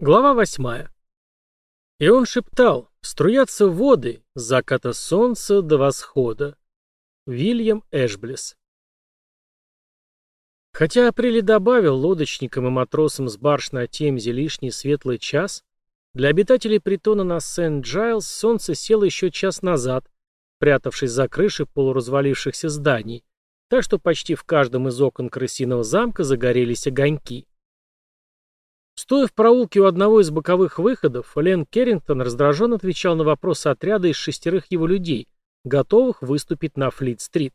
Глава восьмая. И он шептал, струятся воды с заката солнца до восхода. Вильям Эшблес. Хотя Апрель добавил лодочникам и матросам с барж на Темзе лишний светлый час, для обитателей притона на Сент-Джайлс солнце село еще час назад, спрятавшись за крыши полуразвалившихся зданий, так что почти в каждом из окон крысиного замка загорелись огоньки. Стоя в проулке у одного из боковых выходов, Лен Керрингтон раздраженно отвечал на вопросы отряда из шестерых его людей, готовых выступить на Флит-стрит.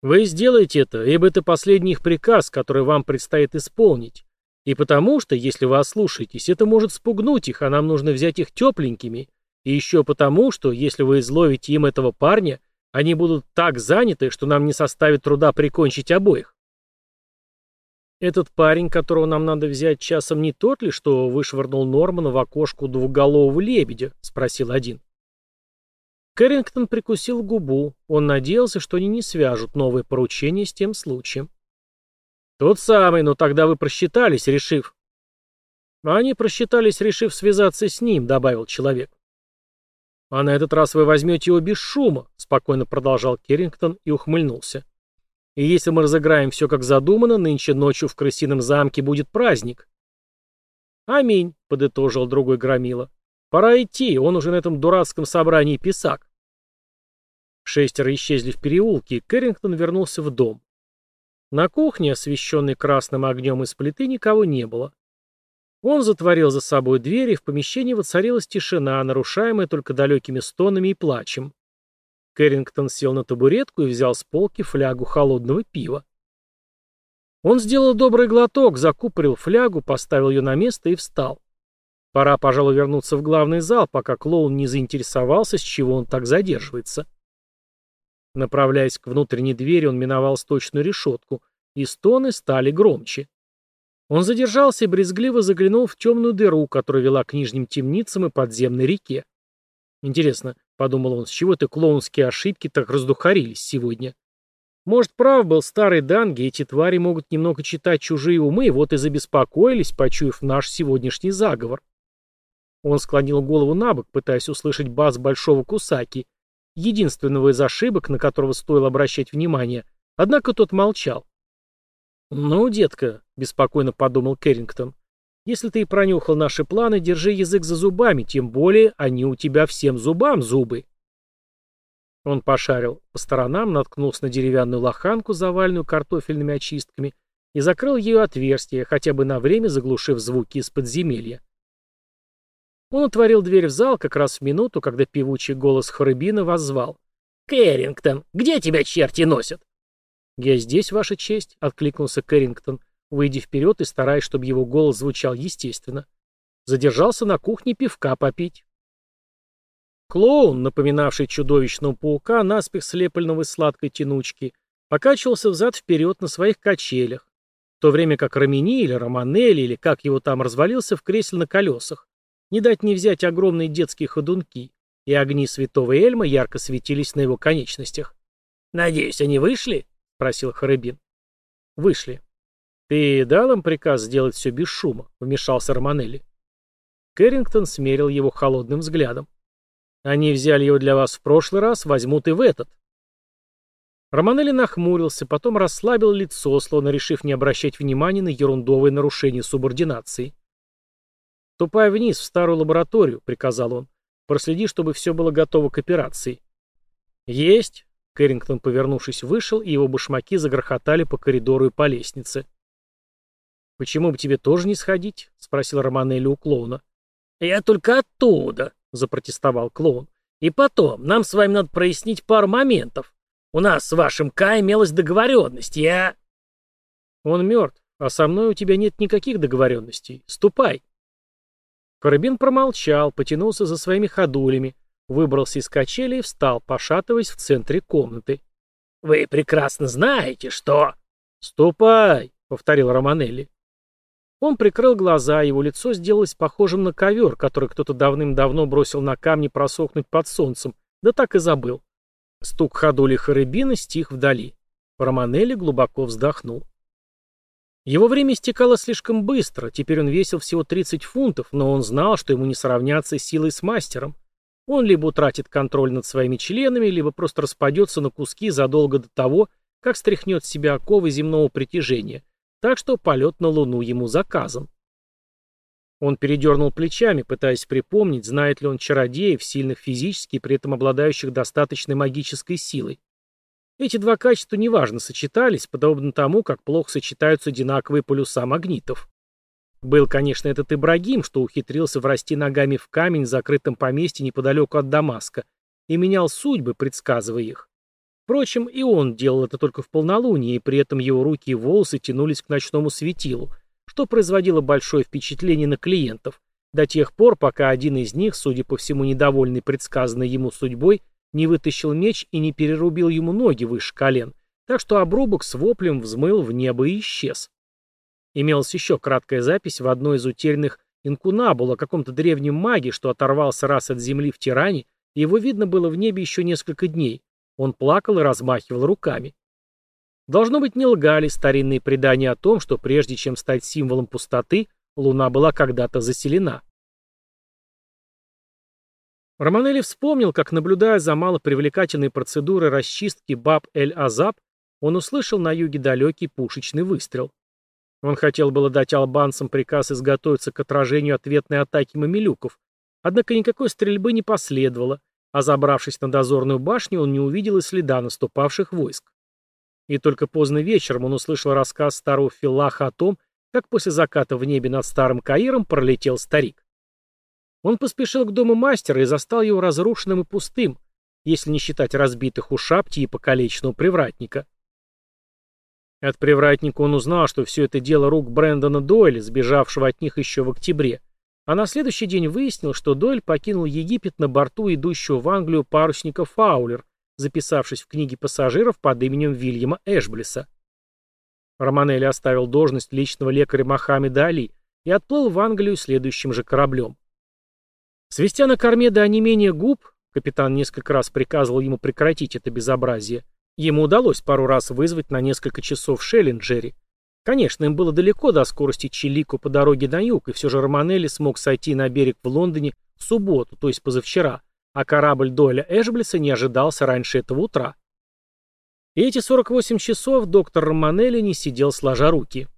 «Вы сделаете это, ибо это последний их приказ, который вам предстоит исполнить. И потому что, если вы ослушаетесь, это может спугнуть их, а нам нужно взять их тепленькими. И еще потому, что, если вы изловите им этого парня, они будут так заняты, что нам не составит труда прикончить обоих. Этот парень, которого нам надо взять часом, не тот ли, что вышвырнул Нормана в окошку двуголового лебедя? Спросил один. Кэррингтон прикусил губу. Он надеялся, что они не свяжут новое поручение с тем случаем. Тот самый, но тогда вы просчитались, решив... Они просчитались, решив связаться с ним, добавил человек. А на этот раз вы возьмете его без шума, спокойно продолжал Керрингтон и ухмыльнулся. И если мы разыграем все как задумано, нынче ночью в крысином замке будет праздник. Аминь, подытожил другой громила. Пора идти, он уже на этом дурацком собрании писак. Шестеро исчезли в переулке, и Кэррингтон вернулся в дом. На кухне, освещенной красным огнем из плиты, никого не было. Он затворил за собой дверь, и в помещении воцарилась тишина, нарушаемая только далекими стонами и плачем. Кэррингтон сел на табуретку и взял с полки флягу холодного пива. Он сделал добрый глоток, закупорил флягу, поставил ее на место и встал. Пора, пожалуй, вернуться в главный зал, пока клоун не заинтересовался, с чего он так задерживается. Направляясь к внутренней двери, он миновал сточную решетку, и стоны стали громче. Он задержался и брезгливо заглянул в темную дыру, которая вела к нижним темницам и подземной реке. Интересно, Подумал он, с чего ты клоунские ошибки так раздухарились сегодня? Может, прав был старый Данги, эти твари могут немного читать чужие умы, вот и забеспокоились, почуяв наш сегодняшний заговор. Он склонил голову на бок, пытаясь услышать бас большого кусаки, единственного из ошибок, на которого стоило обращать внимание, однако тот молчал. «Ну, детка», — беспокойно подумал Керрингтон, если ты и пронюхал наши планы, держи язык за зубами, тем более они у тебя всем зубам зубы. Он пошарил по сторонам, наткнулся на деревянную лоханку, заваленную картофельными очистками, и закрыл ее отверстие, хотя бы на время заглушив звуки из подземелья. Он отворил дверь в зал как раз в минуту, когда певучий голос Хорыбина воззвал. «Кэррингтон, где тебя черти носят?» «Я здесь, Ваша честь», — откликнулся Кэррингтон, выйдя вперед и стараясь, чтобы его голос звучал естественно. Задержался на кухне пивка попить. Клоун, напоминавший чудовищного паука, наспех слепленного из сладкой тянучки, покачивался взад-вперед на своих качелях, в то время как Рамини или Романелли, или как его там развалился в кресле на колесах. Не дать не взять огромные детские ходунки, и огни святого Эльма ярко светились на его конечностях. «Надеюсь, они вышли?» — спросил Харыбин. «Вышли», «Ты дал им приказ сделать все без шума?» — вмешался Романелли. Кэррингтон смерил его холодным взглядом. «Они взяли его для вас в прошлый раз, возьмут и в этот». Романелли нахмурился, потом расслабил лицо, словно решив не обращать внимания на ерундовые нарушения субординации. «Ступай вниз, в старую лабораторию», — приказал он. «Проследи, чтобы все было готово к операции». «Есть!» — Кэррингтон, повернувшись, вышел, и его башмаки загрохотали по коридору и по лестнице. «Почему бы тебе тоже не сходить?» — спросил Романелли у клоуна. «Я только оттуда», — запротестовал клоун. «И потом, нам с вами надо прояснить пару моментов. У нас с вашим К имелась договоренность, я...» «Он мертв, а со мной у тебя нет никаких договоренностей. Ступай». Карабин промолчал, потянулся за своими ходулями, выбрался из качели и встал, пошатываясь в центре комнаты. «Вы прекрасно знаете, что...» «Ступай», — повторил Романелли. Он прикрыл глаза, его лицо сделалось похожим на ковер, который кто-то давным-давно бросил на камни просохнуть под солнцем, да так и забыл. Стук ходули Харыбина стих вдали. Романелли глубоко вздохнул. Его время истекало слишком быстро, теперь он весил всего 30 фунтов, но он знал, что ему не сравняться силой с мастером. Он либо утратит контроль над своими членами, либо просто распадется на куски задолго до того, как стряхнет с себя оковы земного притяжения, так что полет на Луну ему заказан. Он передернул плечами, пытаясь припомнить, знает ли он чародеев, сильных физически и при этом обладающих достаточной магической силой. Эти два качества неважно сочетались, подобно тому, как плохо сочетаются одинаковые полюса магнитов. Был, конечно, этот Ибрагим, что ухитрился врасти ногами в камень в закрытом поместье неподалеку от Дамаска и менял судьбы, предсказывая их. Впрочем, и он делал это только в полнолуние, и при этом его руки и волосы тянулись к ночному светилу, что производило большое впечатление на клиентов, до тех пор, пока один из них, судя по всему недовольный предсказанной ему судьбой, не вытащил меч и не перерубил ему ноги выше колен, так что обрубок с воплем взмыл в небо и исчез. Имелась еще краткая запись в одной из утерянных инкунабул о каком-то древнем маге, что оторвался раз от земли в тиране, и его видно было в небе еще несколько дней. Он плакал и размахивал руками. Должно быть, не лгали старинные предания о том, что прежде чем стать символом пустоты, луна была когда-то заселена. Романелли вспомнил, как, наблюдая за малопривлекательной процедурой расчистки Баб-эль-Азаб, он услышал на юге далекий пушечный выстрел. Он хотел было дать албанцам приказ изготовиться к отражению ответной атаки мамилюков, однако никакой стрельбы не последовало, а забравшись на дозорную башню, он не увидел и следа наступавших войск. И только поздно вечером он услышал рассказ старого Филлаха о том, как после заката в небе над старым Каиром пролетел старик. Он поспешил к дому мастера и застал его разрушенным и пустым, если не считать разбитых у шапти и покалеченного привратника. От привратника он узнал, что все это дело рук Брэндона Дойля, сбежавшего от них еще в октябре, а на следующий день выяснил, что Дойль покинул Египет на борту идущего в Англию парусника Фаулер, записавшись в книге пассажиров под именем Вильяма Эшблиса. Романелли оставил должность личного лекаря Мохаммеда Али и отплыл в Англию следующим же кораблем. Свистя на корме до онемения губ, капитан несколько раз приказывал ему прекратить это безобразие, ему удалось пару раз вызвать на несколько часов Шеллинджери. Конечно, им было далеко до скорости Чилико по дороге на юг, и все же Романелли смог сойти на берег в Лондоне в субботу, то есть позавчера, а корабль Дойля Эшблиса не ожидался раньше этого утра. И эти 48 часов доктор Романелли не сидел сложа руки.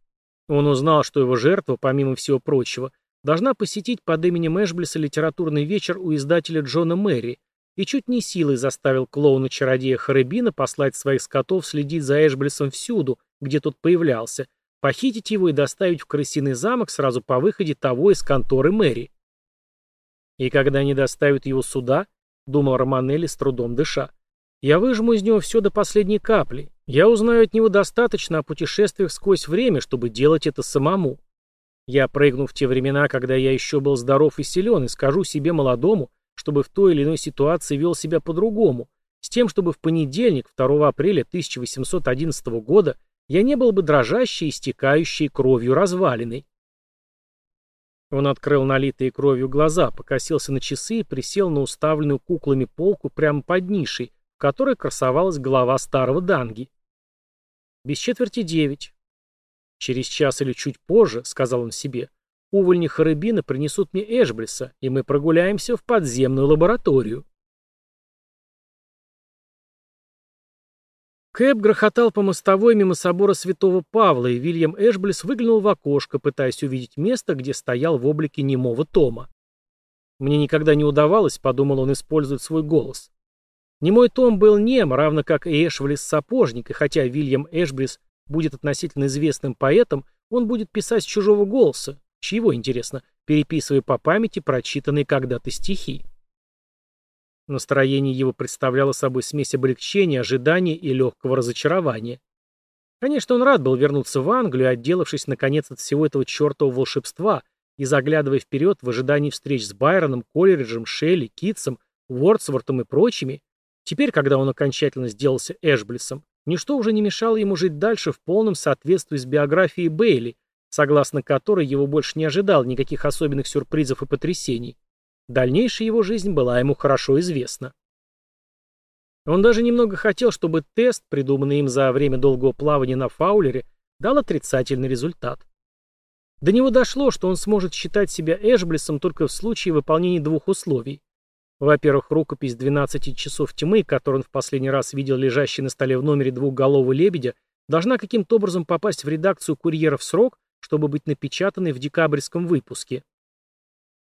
Он узнал, что его жертва, помимо всего прочего, должна посетить под именем Эшблиса литературный вечер у издателя Джона Мэри и чуть не силой заставил клоуна-чародея Харебина послать своих скотов следить за Эшблисом всюду, где тот появлялся, похитить его и доставить в крысиный замок сразу по выходе того из конторы Мэри. И когда они доставят его сюда, думал Романелли с трудом дыша, я выжму из него все до последней капли. Я узнаю от него достаточно о путешествиях сквозь время, чтобы делать это самому. Я прыгну в те времена, когда я еще был здоров и силен, и скажу себе молодому, чтобы в той или иной ситуации вел себя по-другому, с тем, чтобы в понедельник, 2 апреля 1811 года, я не был бы дрожащей, истекающей кровью развалиной. Он открыл налитые кровью глаза, покосился на часы и присел на уставленную куклами полку прямо под нишей, в которой красовалась голова старого Данги. Без четверти девять. «Через час или чуть позже», — сказал он себе, — «увольни Харыбина принесут мне Эшблиса, и мы прогуляемся в подземную лабораторию». Кэп грохотал по мостовой мимо собора святого Павла, и Вильям Эшблис выглянул в окошко, пытаясь увидеть место, где стоял в облике немого Тома. «Мне никогда не удавалось», — подумал он, — использовать свой голос. Немой Том был нем, равно как и Эшблис сапожник, и хотя Вильям Эшблис будет относительно известным поэтом, он будет писать с чужого голоса, чьего, интересно, переписывая по памяти прочитанные когда-то стихи. Настроение его представляло собой смесь облегчения, ожидания и легкого разочарования. Конечно, он рад был вернуться в Англию, отделавшись наконец от всего этого чертового волшебства и заглядывая вперед в ожидании встреч с Байроном, Колериджем, Шелли, Китсом, Уордсвортом и прочими. Теперь, когда он окончательно сделался Эшблисом, Ничто уже не мешало ему жить дальше в полном соответствии с биографией Бейли, согласно которой его больше не ожидал никаких особенных сюрпризов и потрясений. Дальнейшая его жизнь была ему хорошо известна. Он даже немного хотел, чтобы тест, придуманный им за время долгого плавания на фаулере, дал отрицательный результат. До него дошло, что он сможет считать себя Эшблисом только в случае выполнения двух условий. Во-первых, рукопись «12 часов тьмы», которую он в последний раз видел лежащей на столе в номере двухголового лебедя, должна каким-то образом попасть в редакцию курьера в срок, чтобы быть напечатанной в декабрьском выпуске.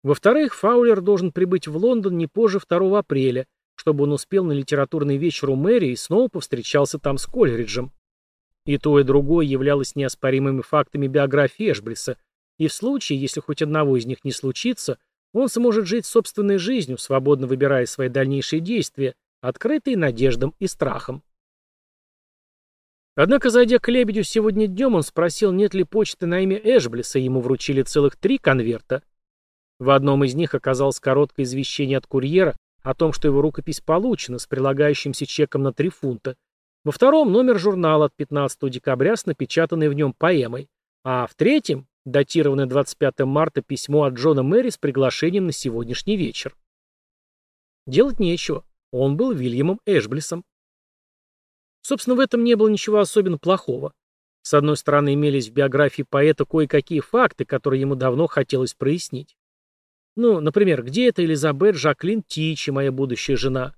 Во-вторых, Фаулер должен прибыть в Лондон не позже 2 апреля, чтобы он успел на литературный вечер у мэрии и снова повстречался там с Кольриджем. И то, и другое являлось неоспоримыми фактами биографии Эшблиса, и в случае, если хоть одного из них не случится, он сможет жить собственной жизнью, свободно выбирая свои дальнейшие действия, открытые надеждам и страхом. Однако, зайдя к Лебедю сегодня днем, он спросил, нет ли почты на имя Эшблиса, ему вручили целых три конверта. В одном из них оказалось короткое извещение от курьера о том, что его рукопись получена, с прилагающимся чеком на три фунта. Во втором – номер журнала от 15 декабря с напечатанной в нем поэмой. А в третьем датированное 25 марта письмо от Джона Мэри с приглашением на сегодняшний вечер. Делать нечего. Он был Вильямом Эшблисом. Собственно, в этом не было ничего особенно плохого. С одной стороны, имелись в биографии поэта кое-какие факты, которые ему давно хотелось прояснить. Ну, например, где эта Элизабет Жаклин Тичи, моя будущая жена?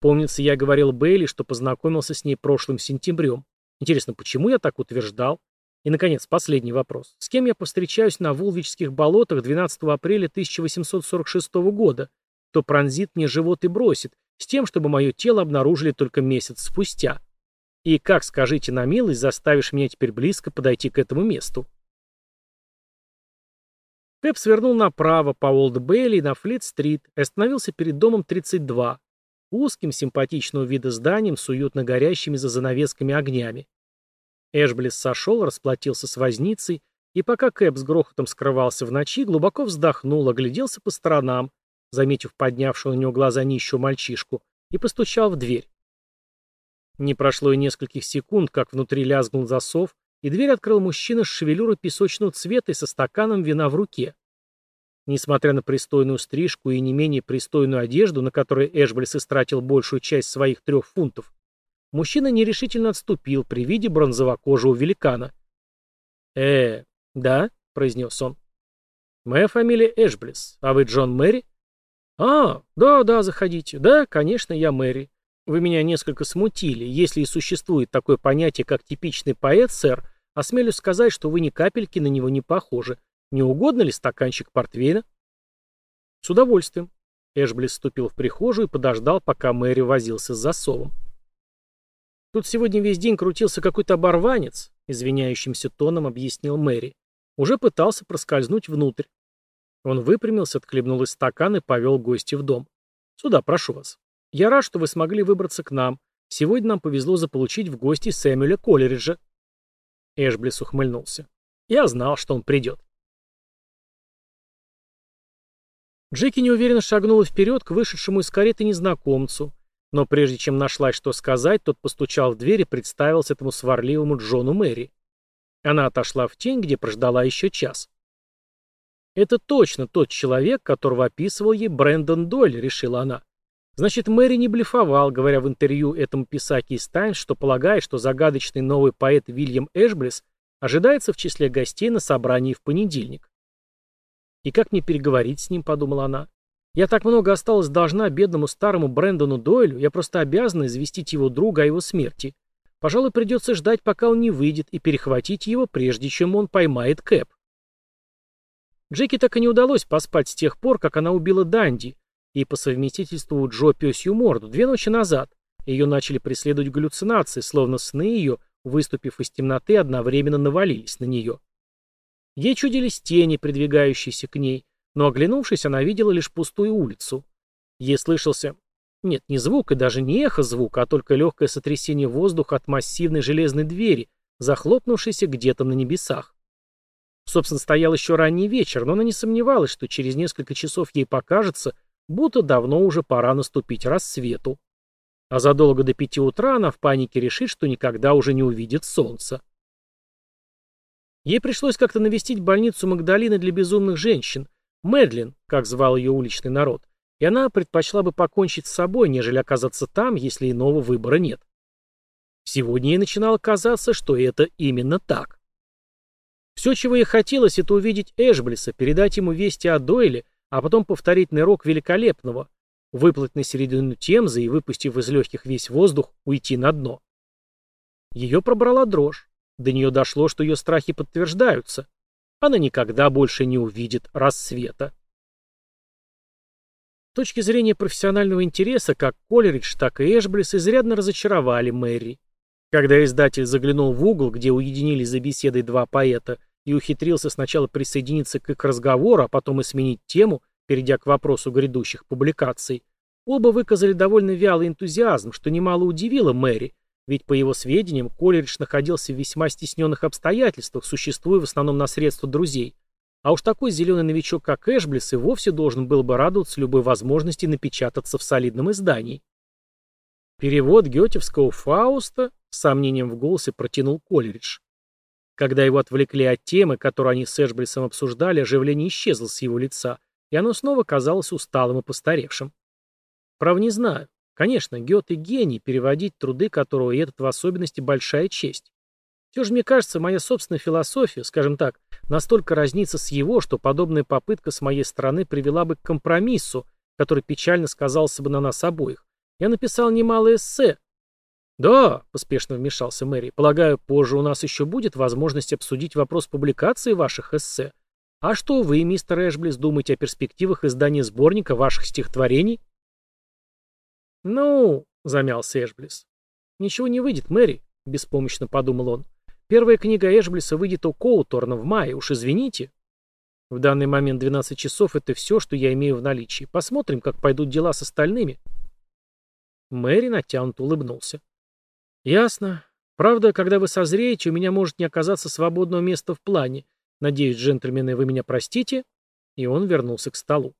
Помнится, я говорил Бейли, что познакомился с ней прошлым сентябрем. Интересно, почему я так утверждал? И, наконец, последний вопрос. С кем я повстречаюсь на Вулвичских болотах 12 апреля 1846 года? Кто пронзит мне живот и бросит, с тем, чтобы мое тело обнаружили только месяц спустя? И как, скажите на милость, заставишь меня теперь близко подойти к этому месту? Кэп свернул направо по Олд-Бейли на Флит-стрит и остановился перед домом 32, узким, симпатичного вида зданием с уютно горящими за занавесками огнями. Эшблис сошел, расплатился с возницей, и пока Кэп с грохотом скрывался в ночи, глубоко вздохнул, огляделся по сторонам, заметив поднявшего на него глаза нищего мальчишку, и постучал в дверь. Не прошло и нескольких секунд, как внутри лязгнул засов, и дверь открыл мужчина с шевелюрой песочного цвета и со стаканом вина в руке. Несмотря на пристойную стрижку и не менее пристойную одежду, на которой Эшблис истратил большую часть своих трех фунтов, Мужчина нерешительно отступил при виде бронзовокожего великана. «Э, да?» — произнес он. «Моя фамилия Эшблис. А вы Джон Мэри?» «А, да-да, заходите. Да, конечно, я Мэри. Вы меня несколько смутили. Если и существует такое понятие, как типичный поэт, сэр, осмелюсь сказать, что вы ни капельки на него не похожи. Не угодно ли стаканчик портвейна?» «С удовольствием». Эшблис вступил в прихожую и подождал, пока Мэри возился с засовом. Тут сегодня весь день крутился какой-то оборванец, извиняющимся тоном объяснил Мэри. Уже пытался проскользнуть внутрь. Он выпрямился, отхлебнул из стакана и повел гостя в дом. «Сюда, прошу вас. Я рад, что вы смогли выбраться к нам. Сегодня нам повезло заполучить в гости Сэмюэля Колериджа». Эшблис ухмыльнулся. «Я знал, что он придет». Джеки неуверенно шагнула вперед к вышедшему из кареты незнакомцу, но прежде чем нашлась что сказать, тот постучал в дверь и представился этому сварливому Джону Мэри. Она отошла в тень, где прождала еще час. «Это точно тот человек, которого описывал ей Брэндон Дойль», — решила она. Значит, Мэри не блефовал, говоря в интервью этому писаке из Таймс, что полагает, что загадочный новый поэт Вильям Эшблис ожидается в числе гостей на собрании в понедельник. «И как мне переговорить с ним?» — подумала она. Я так много осталась должна бедному старому Брэндону Дойлю, я просто обязана известить его друга о его смерти. Пожалуй, придется ждать, пока он не выйдет, и перехватить его, прежде чем он поймает Кэп. Джеки так и не удалось поспать с тех пор, как она убила Данди, и по совместительству Джо пёсью морду, две ночи назад. Ее начали преследовать галлюцинации, словно сны ее, выступив из темноты, одновременно навалились на нее. Ей чудились тени, придвигающиеся к ней, но оглянувшись, она видела лишь пустую улицу. Ей слышался... Нет, не звук и даже не эхо звука, а только легкое сотрясение воздуха от массивной железной двери, захлопнувшейся где-то на небесах. Собственно, стоял еще ранний вечер, но она не сомневалась, что через несколько часов ей покажется, будто давно уже пора наступить рассвету. А задолго до пяти утра она в панике решит, что никогда уже не увидит солнца. Ей пришлось как-то навестить больницу Магдалины для безумных женщин, Мэдлин, как звал ее уличный народ, и она предпочла бы покончить с собой, нежели оказаться там, если иного выбора нет. Сегодня ей начинало казаться, что это именно так. Все, чего ей хотелось, это увидеть Эшблиса, передать ему вести о Дойле, а потом повторить нырок великолепного, выплыть на середину Темзы и, выпустив из легких весь воздух, уйти на дно. Ее пробрала дрожь. До нее дошло, что ее страхи подтверждаются. Она никогда больше не увидит рассвета. С точки зрения профессионального интереса, как Колеридж, так и Эшблис изрядно разочаровали Мэри. Когда издатель заглянул в угол, где уединились за беседой два поэта, и ухитрился сначала присоединиться к их разговору, а потом и сменить тему, перейдя к вопросу грядущих публикаций, оба выказали довольно вялый энтузиазм, что немало удивило Мэри, ведь, по его сведениям, Колеридж находился в весьма стесненных обстоятельствах, существуя в основном на средства друзей. А уж такой зеленый новичок, как Эшблис, и вовсе должен был бы радоваться любой возможности напечататься в солидном издании. Перевод гетевского Фауста с сомнением в голосе протянул Колеридж. Когда его отвлекли от темы, которую они с Эшблисом обсуждали, оживление исчезло с его лица, и оно снова казалось усталым и постаревшим. Прав не знаю. Конечно, Гёте гений, переводить труды которого и этот в особенности большая честь. Все же, мне кажется, моя собственная философия, скажем так, настолько разнится с его, что подобная попытка с моей стороны привела бы к компромиссу, который печально сказался бы на нас обоих. Я написал немало эссе. Да, поспешно вмешался Мэри. Полагаю, позже у нас еще будет возможность обсудить вопрос публикации ваших эссе. А что вы, мистер Эшблис, думаете о перспективах издания сборника ваших стихотворений? Ну, замялся Эшблис. Ничего не выйдет, Мэри, беспомощно подумал он. Первая книга Эшблиса выйдет у Коуторна в мае, уж извините. В данный момент 12 часов — это все, что я имею в наличии. Посмотрим, как пойдут дела с остальными. Мэри натянуто улыбнулся. «Ясно. Правда, когда вы созреете, у меня может не оказаться свободного места в плане. Надеюсь, джентльмены, вы меня простите?» И он вернулся к столу.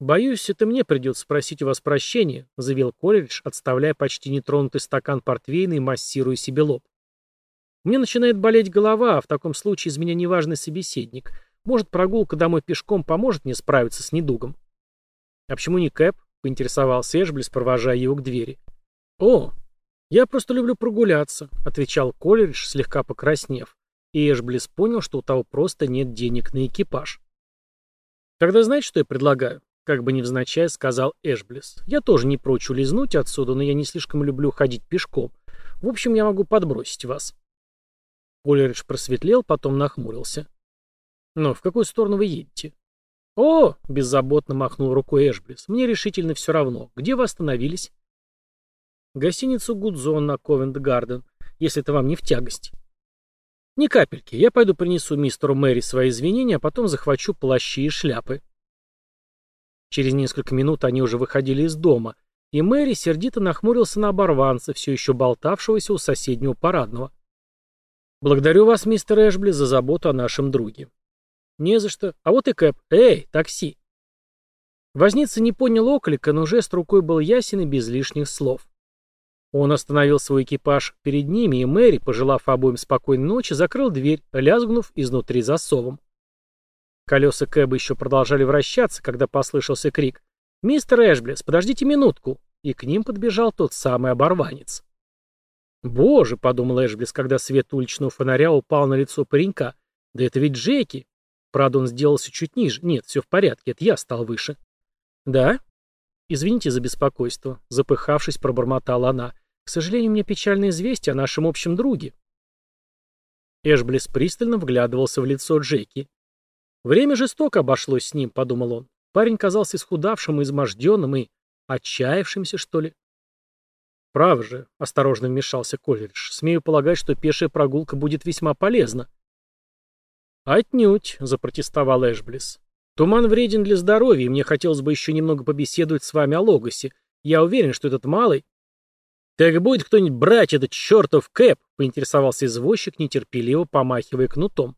«Боюсь, это мне придется спросить у вас прощения», — заявил Колледж, отставляя почти нетронутый стакан портвейна и массируя себе лоб. «Мне начинает болеть голова, а в таком случае из меня неважный собеседник. Может, прогулка домой пешком поможет мне справиться с недугом?» «А почему не Кэп?» — поинтересовался Эшблис, провожая его к двери. «О, я просто люблю прогуляться», — отвечал Колледж, слегка покраснев. И Эшблис понял, что у того просто нет денег на экипаж. «Тогда знаете, что я предлагаю?» Как бы невзначай сказал Эшблис. «Я тоже не прочь улизнуть отсюда, но я не слишком люблю ходить пешком. В общем, я могу подбросить вас». Колледж просветлел, потом нахмурился. «Но в какую сторону вы едете?» «О!» — беззаботно махнул рукой Эшблис. «Мне решительно все равно. Где вы остановились?» «Гостиницу Гудзон на Ковент-Гарден, если это вам не в тягость». «Ни капельки. Я пойду принесу мистеру Мэри свои извинения, а потом захвачу плащи и шляпы». Через несколько минут они уже выходили из дома, и Мэри сердито нахмурился на оборванца, все еще болтавшегося у соседнего парадного. «Благодарю вас, мистер Эшбли, за заботу о нашем друге. «Не за что. А вот и Кэп. Эй, такси!» Возница не понял оклика, но жест рукой был ясен и без лишних слов. Он остановил свой экипаж перед ними, и Мэри, пожелав обоим спокойной ночи, закрыл дверь, лязгнув изнутри засовом. Колеса Кэба еще продолжали вращаться, когда послышался крик «Мистер Эшблес, подождите минутку!» И к ним подбежал тот самый оборванец. «Боже!» — подумал Эшблес, когда свет уличного фонаря упал на лицо паренька. «Да это ведь Джеки!» Правда, он сделался чуть ниже. Нет, все в порядке, это я стал выше. Да? Извините за беспокойство. Запыхавшись, пробормотала она. К сожалению, мне печальное известие о нашем общем друге. Эшблес пристально вглядывался в лицо Джеки. Время жестоко обошлось с ним, подумал он. Парень казался исхудавшим изможденным, и отчаявшимся, что ли. Право же, осторожно вмешался Колледж. Смею полагать, что пешая прогулка будет весьма полезна. «Отнюдь», — запротестовал Эшблис. «Туман вреден для здоровья, и мне хотелось бы еще немного побеседовать с вами о Логосе. Я уверен, что этот малый...» «Так будет кто-нибудь брать этот чертов кэп?» — поинтересовался извозчик, нетерпеливо помахивая кнутом.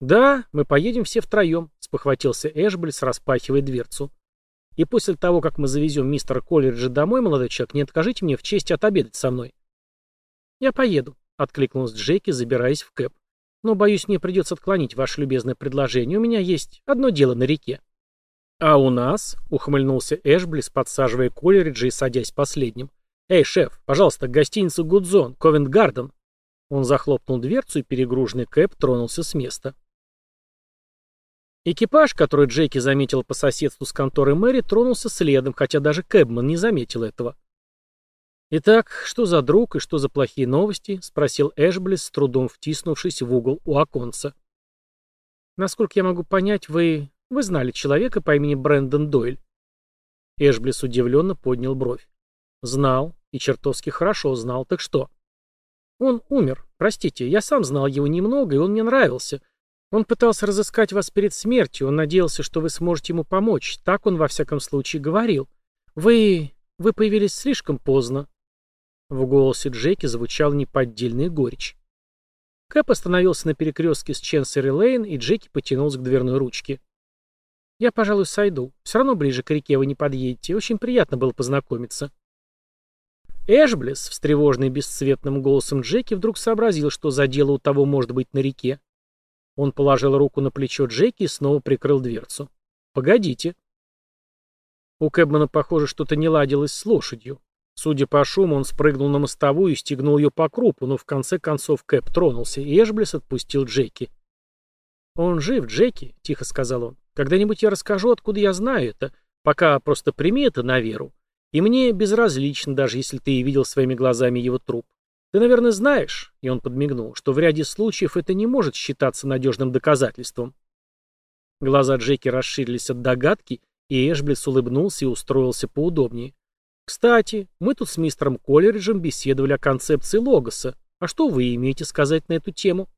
«Да, мы поедем все втроем», — спохватился Эшблис, распахивая дверцу. «И после того, как мы завезем мистера Колледжа домой, молодой человек, не откажите мне в чести отобедать со мной». «Я поеду», — откликнулась Джеки, забираясь в кэп. Но, боюсь, мне придется отклонить ваше любезное предложение. У меня есть одно дело на реке». «А у нас?» — ухмыльнулся Эшблис, подсаживая Колериджа и садясь последним. «Эй, шеф, пожалуйста, гостиница «Гудзон», Ковент-Гарден». Он захлопнул дверцу, и перегруженный Кэп тронулся с места. Экипаж, который Джеки заметил по соседству с конторой Мэри, тронулся следом, хотя даже Кэбман не заметил этого. «Итак, что за друг и что за плохие новости?» — спросил Эшблис, с трудом втиснувшись в угол у оконца. «Насколько я могу понять, вы... вы знали человека по имени Брэндон Дойль?» Эшблис удивленно поднял бровь. «Знал. И чертовски хорошо знал. Так что?» «Он умер. Простите, я сам знал его немного, и он мне нравился. Он пытался разыскать вас перед смертью, он надеялся, что вы сможете ему помочь. Так он, во всяком случае, говорил. Вы... вы появились слишком поздно. В голосе Джеки звучал неподдельная горечь. Кэп остановился на перекрестке с Ченсери Лейн, и Джеки потянулся к дверной ручке. «Я, пожалуй, сойду. Все равно ближе к реке вы не подъедете. Очень приятно было познакомиться». Эшблес, встревоженный бесцветным голосом Джеки, вдруг сообразил, что за дело у того может быть на реке. Он положил руку на плечо Джеки и снова прикрыл дверцу. «Погодите». У Кэбмана, похоже, что-то не ладилось с лошадью. Судя по шуму, он спрыгнул на мостовую и стегнул ее по крупу, но в конце концов Кэп тронулся, и Эшблес отпустил Джеки. «Он жив, Джеки», — тихо сказал он. «Когда-нибудь я расскажу, откуда я знаю это. Пока просто прими это на веру. И мне безразлично, даже если ты и видел своими глазами его труп. Ты, наверное, знаешь, и он подмигнул, что в ряде случаев это не может считаться надежным доказательством. Глаза Джеки расширились от догадки, и Эшблис улыбнулся и устроился поудобнее. Кстати, мы тут с мистером Коллериджем беседовали о концепции логоса. А что вы имеете сказать на эту тему?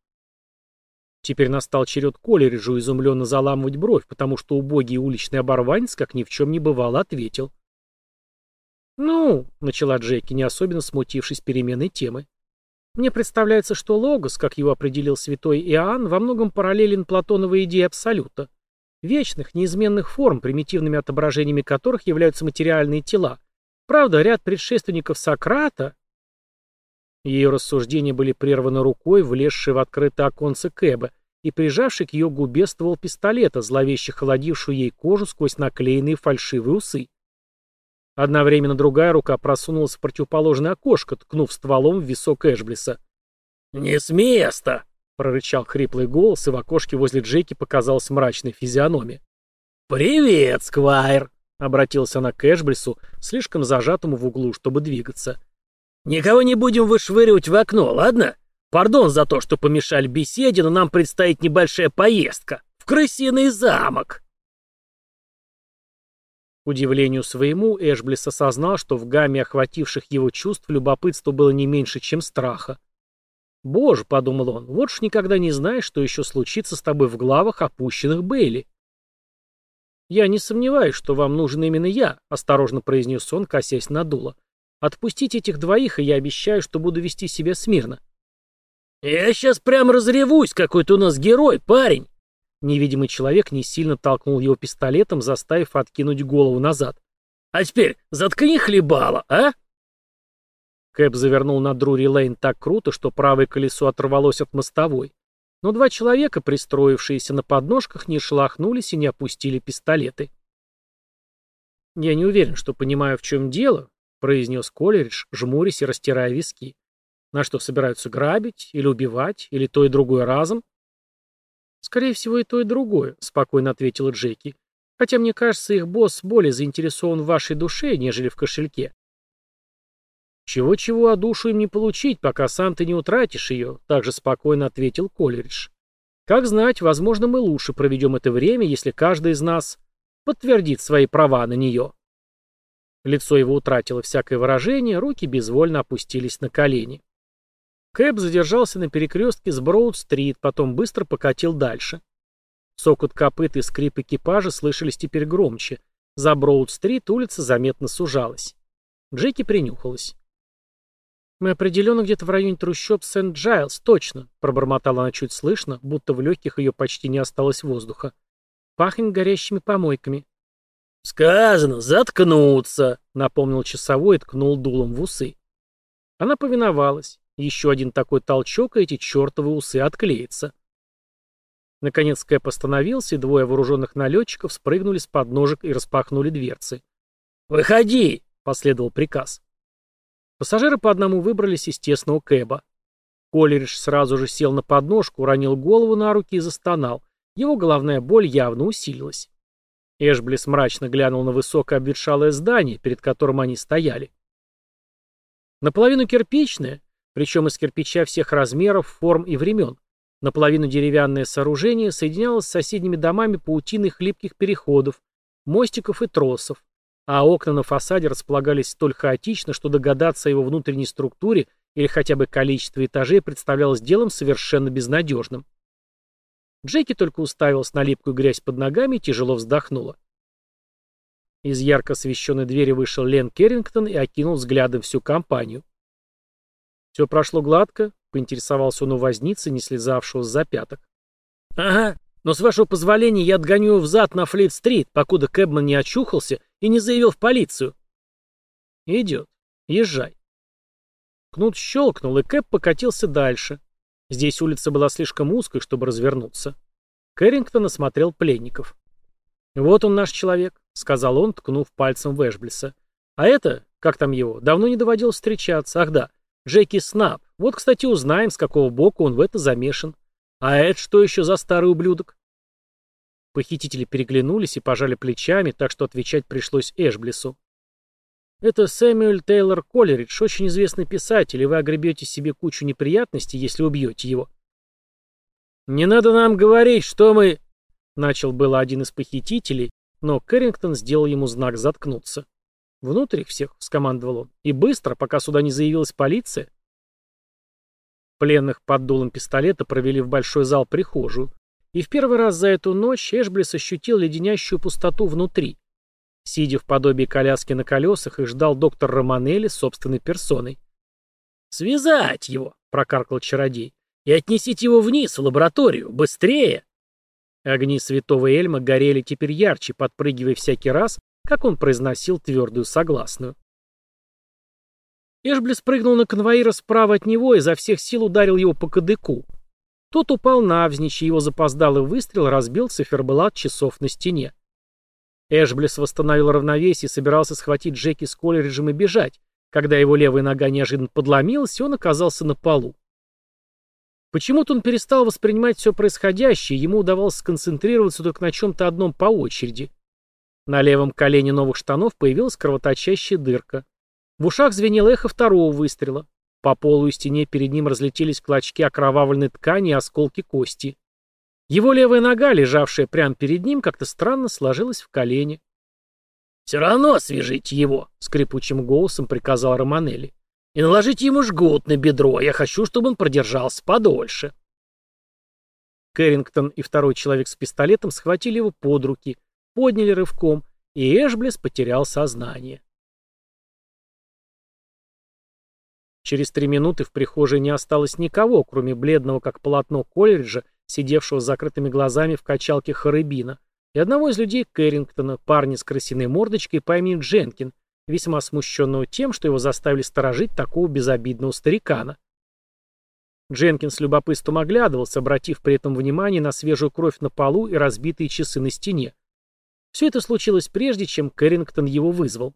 Теперь настал черед Коллериджу изумленно заламывать бровь, потому что убогий уличный оборванец, как ни в чем не бывало, ответил. «Ну», — начала Джеки, не особенно смутившись переменной темы. «Мне представляется, что логос, как его определил святой Иоанн, во многом параллелен Платоновой идее Абсолюта. Вечных, неизменных форм, примитивными отображениями которых являются материальные тела. Правда, ряд предшественников Сократа...» Ее рассуждения были прерваны рукой, влезшей в открытое оконце Кэба, и прижавший к ее губе ствол пистолета, зловеще холодившую ей кожу сквозь наклеенные фальшивые усы. Одновременно другая рука просунулась в противоположное окошко, ткнув стволом в висок Эшблиса. «Не с места!» — прорычал хриплый голос, и в окошке возле Джеки показалась мрачная физиономия. «Привет, Сквайр!» — обратился она к Эшблису, слишком зажатому в углу, чтобы двигаться. «Никого не будем вышвыривать в окно, ладно? Пардон за то, что помешали беседе, но нам предстоит небольшая поездка в крысиный замок!» К удивлению своему, Эшблис осознал, что в гамме охвативших его чувств любопытство было не меньше, чем страха. «Боже», — подумал он, — «вот ж никогда не знаешь, что еще случится с тобой в главах, опущенных Бейли». «Я не сомневаюсь, что вам нужен именно я», — осторожно произнес он, косясь на дуло. «Отпустите этих двоих, и я обещаю, что буду вести себя смирно». «Я сейчас прям разревусь, какой ты у нас герой, парень!» Невидимый человек не сильно толкнул его пистолетом, заставив откинуть голову назад. «А теперь заткни хлебало, а?» Кэп завернул на Друри Лейн так круто, что правое колесо оторвалось от мостовой. Но два человека, пристроившиеся на подножках, не шелохнулись и не опустили пистолеты. «Я не уверен, что понимаю, в чем дело», — произнес Колеридж, жмурясь и растирая виски. «На что собираются грабить? Или убивать? Или то и другое разом?» «Скорее всего, и то, и другое», — спокойно ответила Джеки. «Хотя, мне кажется, их босс более заинтересован в вашей душе, нежели в кошельке». «Чего-чего, а душу им не получить, пока сам ты не утратишь ее», — также спокойно ответил Колеридж. «Как знать, возможно, мы лучше проведем это время, если каждый из нас подтвердит свои права на нее». Лицо его утратило всякое выражение, руки безвольно опустились на колени. Кэп задержался на перекрестке с Броуд-стрит, потом быстро покатил дальше. Сокот копыт и скрип экипажа слышались теперь громче. За Броуд-стрит улица заметно сужалась. Джеки принюхалась. «Мы определенно где-то в районе трущоб Сент-Джайлз, точно», пробормотала она чуть слышно, будто в легких ее почти не осталось воздуха. «Пахнет горящими помойками». «Сказано, заткнуться», — напомнил часовой и ткнул дулом в усы. Она повиновалась. Еще один такой толчок, и эти чертовы усы отклеятся. Наконец Кэп остановился, и двое вооруженных налетчиков спрыгнули с подножек и распахнули дверцы. «Выходи!» — последовал приказ. Пассажиры по одному выбрались из тесного Кэба. Колеридж сразу же сел на подножку, уронил голову на руки и застонал. Его головная боль явно усилилась. Эшблис мрачно глянул на высокое обветшалое здание, перед которым они стояли. Наполовину кирпичное, причем из кирпича всех размеров, форм и времен. Наполовину деревянное сооружение соединялось с соседними домами паутиной хлипких переходов, мостиков и тросов, а окна на фасаде располагались столь хаотично, что догадаться о его внутренней структуре или хотя бы количестве этажей представлялось делом совершенно безнадежным. Джеки только уставилась на липкую грязь под ногами и тяжело вздохнула. Из ярко освещенной двери вышел Лен Керрингтон и окинул взглядом всю компанию. «Все прошло гладко?» — поинтересовался он у возницы, не слезавшего с запяток. «Ага, но с вашего позволения я отгоню его взад на Флит-стрит, покуда Кэбман не очухался и не заявил в полицию». «Идет. Езжай». Кнут щелкнул, и Кэп покатился дальше. Здесь улица была слишком узкой, чтобы развернуться. Кэррингтон осмотрел пленников. «Вот он наш человек», — сказал он, ткнув пальцем в Эшблиса. «А это, как там его, давно не доводилось встречаться. Ах да, Джеки Снап. Вот, кстати, узнаем, с какого боку он в это замешан. А это что еще за старый ублюдок?» Похитители переглянулись и пожали плечами, так что отвечать пришлось Эшблису. «Это Сэмюэль Тейлор Колеридж, очень известный писатель, и вы огребете себе кучу неприятностей, если убьете его». «Не надо нам говорить, что мы...» Начал было один из похитителей, но Кэррингтон сделал ему знак заткнуться. «Внутрь всех», — скомандовал он. «И быстро, пока сюда не заявилась полиция». Пленных под дулом пистолета провели в большой зал прихожую. И в первый раз за эту ночь Эшблис ощутил леденящую пустоту внутри. Сидя в подобии коляски на колесах, и ждал доктор Романелли собственной персоной. «Связать его!» — прокаркал чародей. «И отнесите его вниз, в лабораторию! Быстрее!» Огни святого Эльма горели теперь ярче, подпрыгивая всякий раз, как он произносил твердую согласную. Эшбли спрыгнул на конвоира справа от него и изо всех сил ударил его по кадыку. Тот упал навзничь, и его запоздалый выстрел разбил циферблат часов на стене. Эшблис восстановил равновесие и собирался схватить Джеки с Колериджем и бежать, когда его левая нога неожиданно подломилась, и он оказался на полу. Почему-то он перестал воспринимать все происходящее, ему удавалось сконцентрироваться только на чем-то одном по очереди. На левом колене новых штанов появилась кровоточащая дырка. В ушах звенело эхо второго выстрела. По полу и стене перед ним разлетелись клочки окровавленной ткани и осколки кости. Его левая нога, лежавшая прямо перед ним, как-то странно сложилась в колени. «Все равно свяжите его», — скрипучим голосом приказал Романелли. И наложите ему жгут на бедро. Я хочу, чтобы он продержался подольше. Кэррингтон и второй человек с пистолетом схватили его под руки, подняли рывком, и Эшблес потерял сознание. Через три минуты в прихожей не осталось никого, кроме бледного как полотно Колледжа, сидевшего с закрытыми глазами в качалке Харыбина, и одного из людей Кэррингтона, парня с крысиной мордочкой по имени Дженкин, весьма смущенного тем, что его заставили сторожить такого безобидного старикана. Дженкинс с любопытством оглядывался, обратив при этом внимание на свежую кровь на полу и разбитые часы на стене. Все это случилось прежде, чем Кэррингтон его вызвал.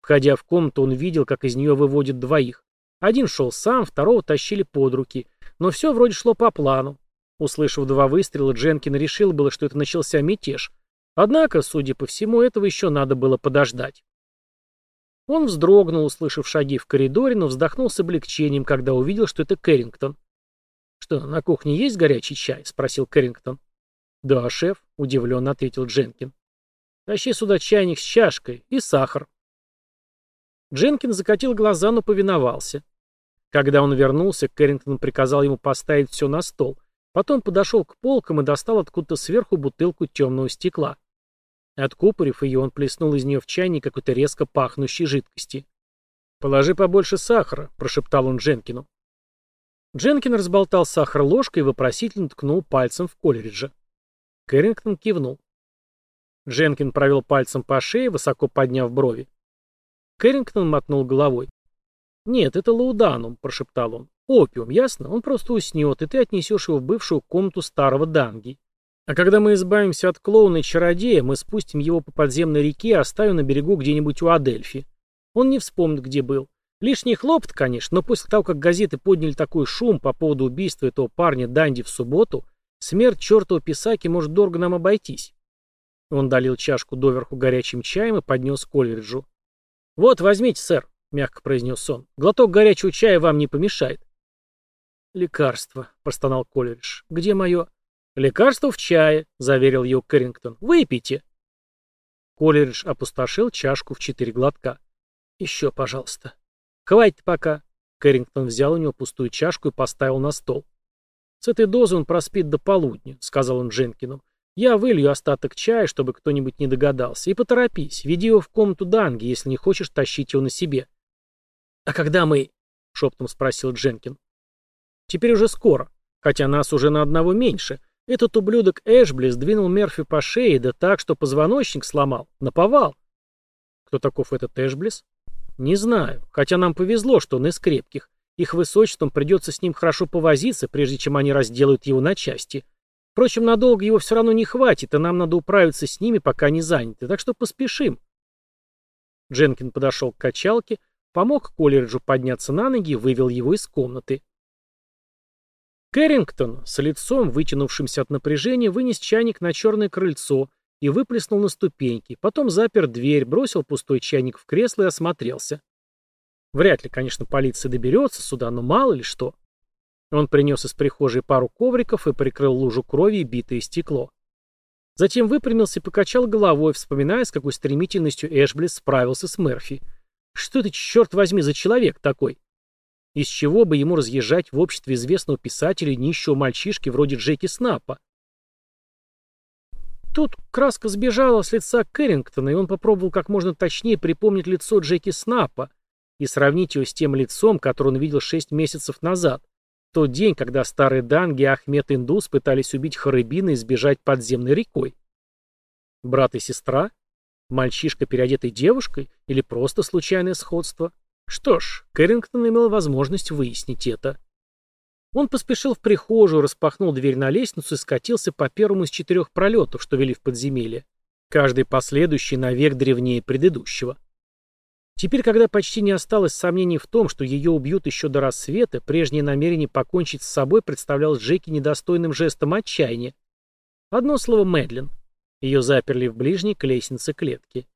Входя в комнату, он видел, как из нее выводят двоих. Один шел сам, второго тащили под руки. Но все вроде шло по плану. Услышав два выстрела, Дженкин решил было, что это начался мятеж. Однако, судя по всему, этого еще надо было подождать. Он вздрогнул, услышав шаги в коридоре, но вздохнул с облегчением, когда увидел, что это Кэррингтон. «Что, на кухне есть горячий чай?» — спросил Кэррингтон. «Да, шеф», — удивленно ответил Дженкин. «Тащи сюда чайник с чашкой и сахар». Дженкин закатил глаза, но повиновался. Когда он вернулся, Кэррингтон приказал ему поставить все на стол. Потом подошел к полкам и достал откуда-то сверху бутылку темного стекла. Откупорив ее, он плеснул из нее в чайник какой-то резко пахнущей жидкости. «Положи побольше сахара», — прошептал он Дженкину. Дженкин разболтал сахар ложкой и вопросительно ткнул пальцем в Колериджа. Кэррингтон кивнул. Дженкин провел пальцем по шее, высоко подняв брови. Кэррингтон мотнул головой. «Нет, это лауданум», — прошептал он. «Опиум, ясно? Он просто уснет, и ты отнесешь его в бывшую комнату старого Данги. А когда мы избавимся от клоуна и чародея, мы спустим его по подземной реке и оставим на берегу где-нибудь у Адельфи. Он не вспомнит, где был. Лишний хлопот, конечно, но после того, как газеты подняли такой шум по поводу убийства этого парня Данди в субботу, смерть чертова писаки может дорого нам обойтись. Он долил чашку доверху горячим чаем и поднес к Колериджу. «Вот, возьмите, сэр», — мягко произнес он. «Глоток горячего чая вам не помешает». «Лекарство», — простонал Колеридж. «Где мое?» «Лекарство в чае», — заверил его Кэррингтон. «Выпейте». Колеридж опустошил чашку в четыре глотка. «Еще, пожалуйста». «Хватит пока». Кэррингтон взял у него пустую чашку и поставил на стол. «С этой дозы он проспит до полудня», — сказал он Дженкину. «Я вылью остаток чая, чтобы кто-нибудь не догадался. И поторопись, веди его в комнату Данги, если не хочешь тащить его на себе». «А когда мы...» — шептом спросил Дженкин. «Теперь уже скоро, хотя нас уже на одного меньше. Этот ублюдок Эшбли сдвинул Мерфи по шее, да так, что позвоночник сломал. Наповал». «Кто таков этот Эшблис?» Не знаю, хотя нам повезло, что он из крепких. Их высочеством придется с ним хорошо повозиться, прежде чем они разделают его на части. Впрочем, надолго его все равно не хватит, и нам надо управиться с ними, пока не заняты, так что поспешим. Дженкин подошел к качалке, помог Колериджу подняться на ноги и вывел его из комнаты. Кэррингтон с лицом, вытянувшимся от напряжения, вынес чайник на черное крыльцо и выплеснул на ступеньки, потом запер дверь, бросил пустой чайник в кресло и осмотрелся. Вряд ли, конечно, полиция доберется сюда, но мало ли что. Он принес из прихожей пару ковриков и прикрыл лужу крови и битое стекло. Затем выпрямился и покачал головой, вспоминая, с какой стремительностью Эшблис справился с Мерфи. Что это, черт возьми, за человек такой? Из чего бы ему разъезжать в обществе известного писателя нищего мальчишки вроде Джеки Снапа? Тут краска сбежала с лица Кэррингтона, и он попробовал как можно точнее припомнить лицо Джеки Снапа и сравнить его с тем лицом, которое он видел шесть месяцев назад, тот день, когда старые Данги и Ахмед Индус пытались убить Харыбина и сбежать подземной рекой. Брат и сестра? Мальчишка, переодетый девушкой? Или просто случайное сходство? Что ж, Кэррингтон имел возможность выяснить это. Он поспешил в прихожую, распахнул дверь на лестницу и скатился по первому из четырех пролетов, что вели в подземелье. Каждый последующий навек древнее предыдущего. Теперь, когда почти не осталось сомнений в том, что ее убьют еще до рассвета, прежнее намерение покончить с собой представлялось Джеки недостойным жестом отчаяния. Одно слово «Мэдлин». Ее заперли в ближней к лестнице клетки.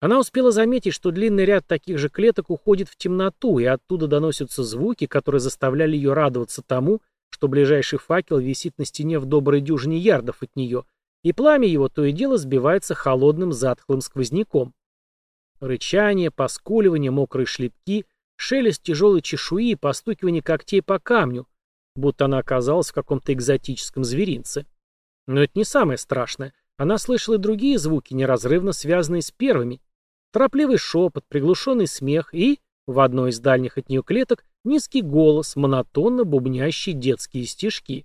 Она успела заметить, что длинный ряд таких же клеток уходит в темноту, и оттуда доносятся звуки, которые заставляли ее радоваться тому, что ближайший факел висит на стене в доброй дюжине ярдов от нее, и пламя его то и дело сбивается холодным затхлым сквозняком. Рычание, поскуливание, мокрые шлепки, шелест тяжелой чешуи и постукивание когтей по камню, будто она оказалась в каком-то экзотическом зверинце. Но это не самое страшное. Она слышала и другие звуки, неразрывно связанные с первыми. Торопливый шепот, приглушенный смех и, в одной из дальних от нее клеток, низкий голос, монотонно бубнящий детские стишки.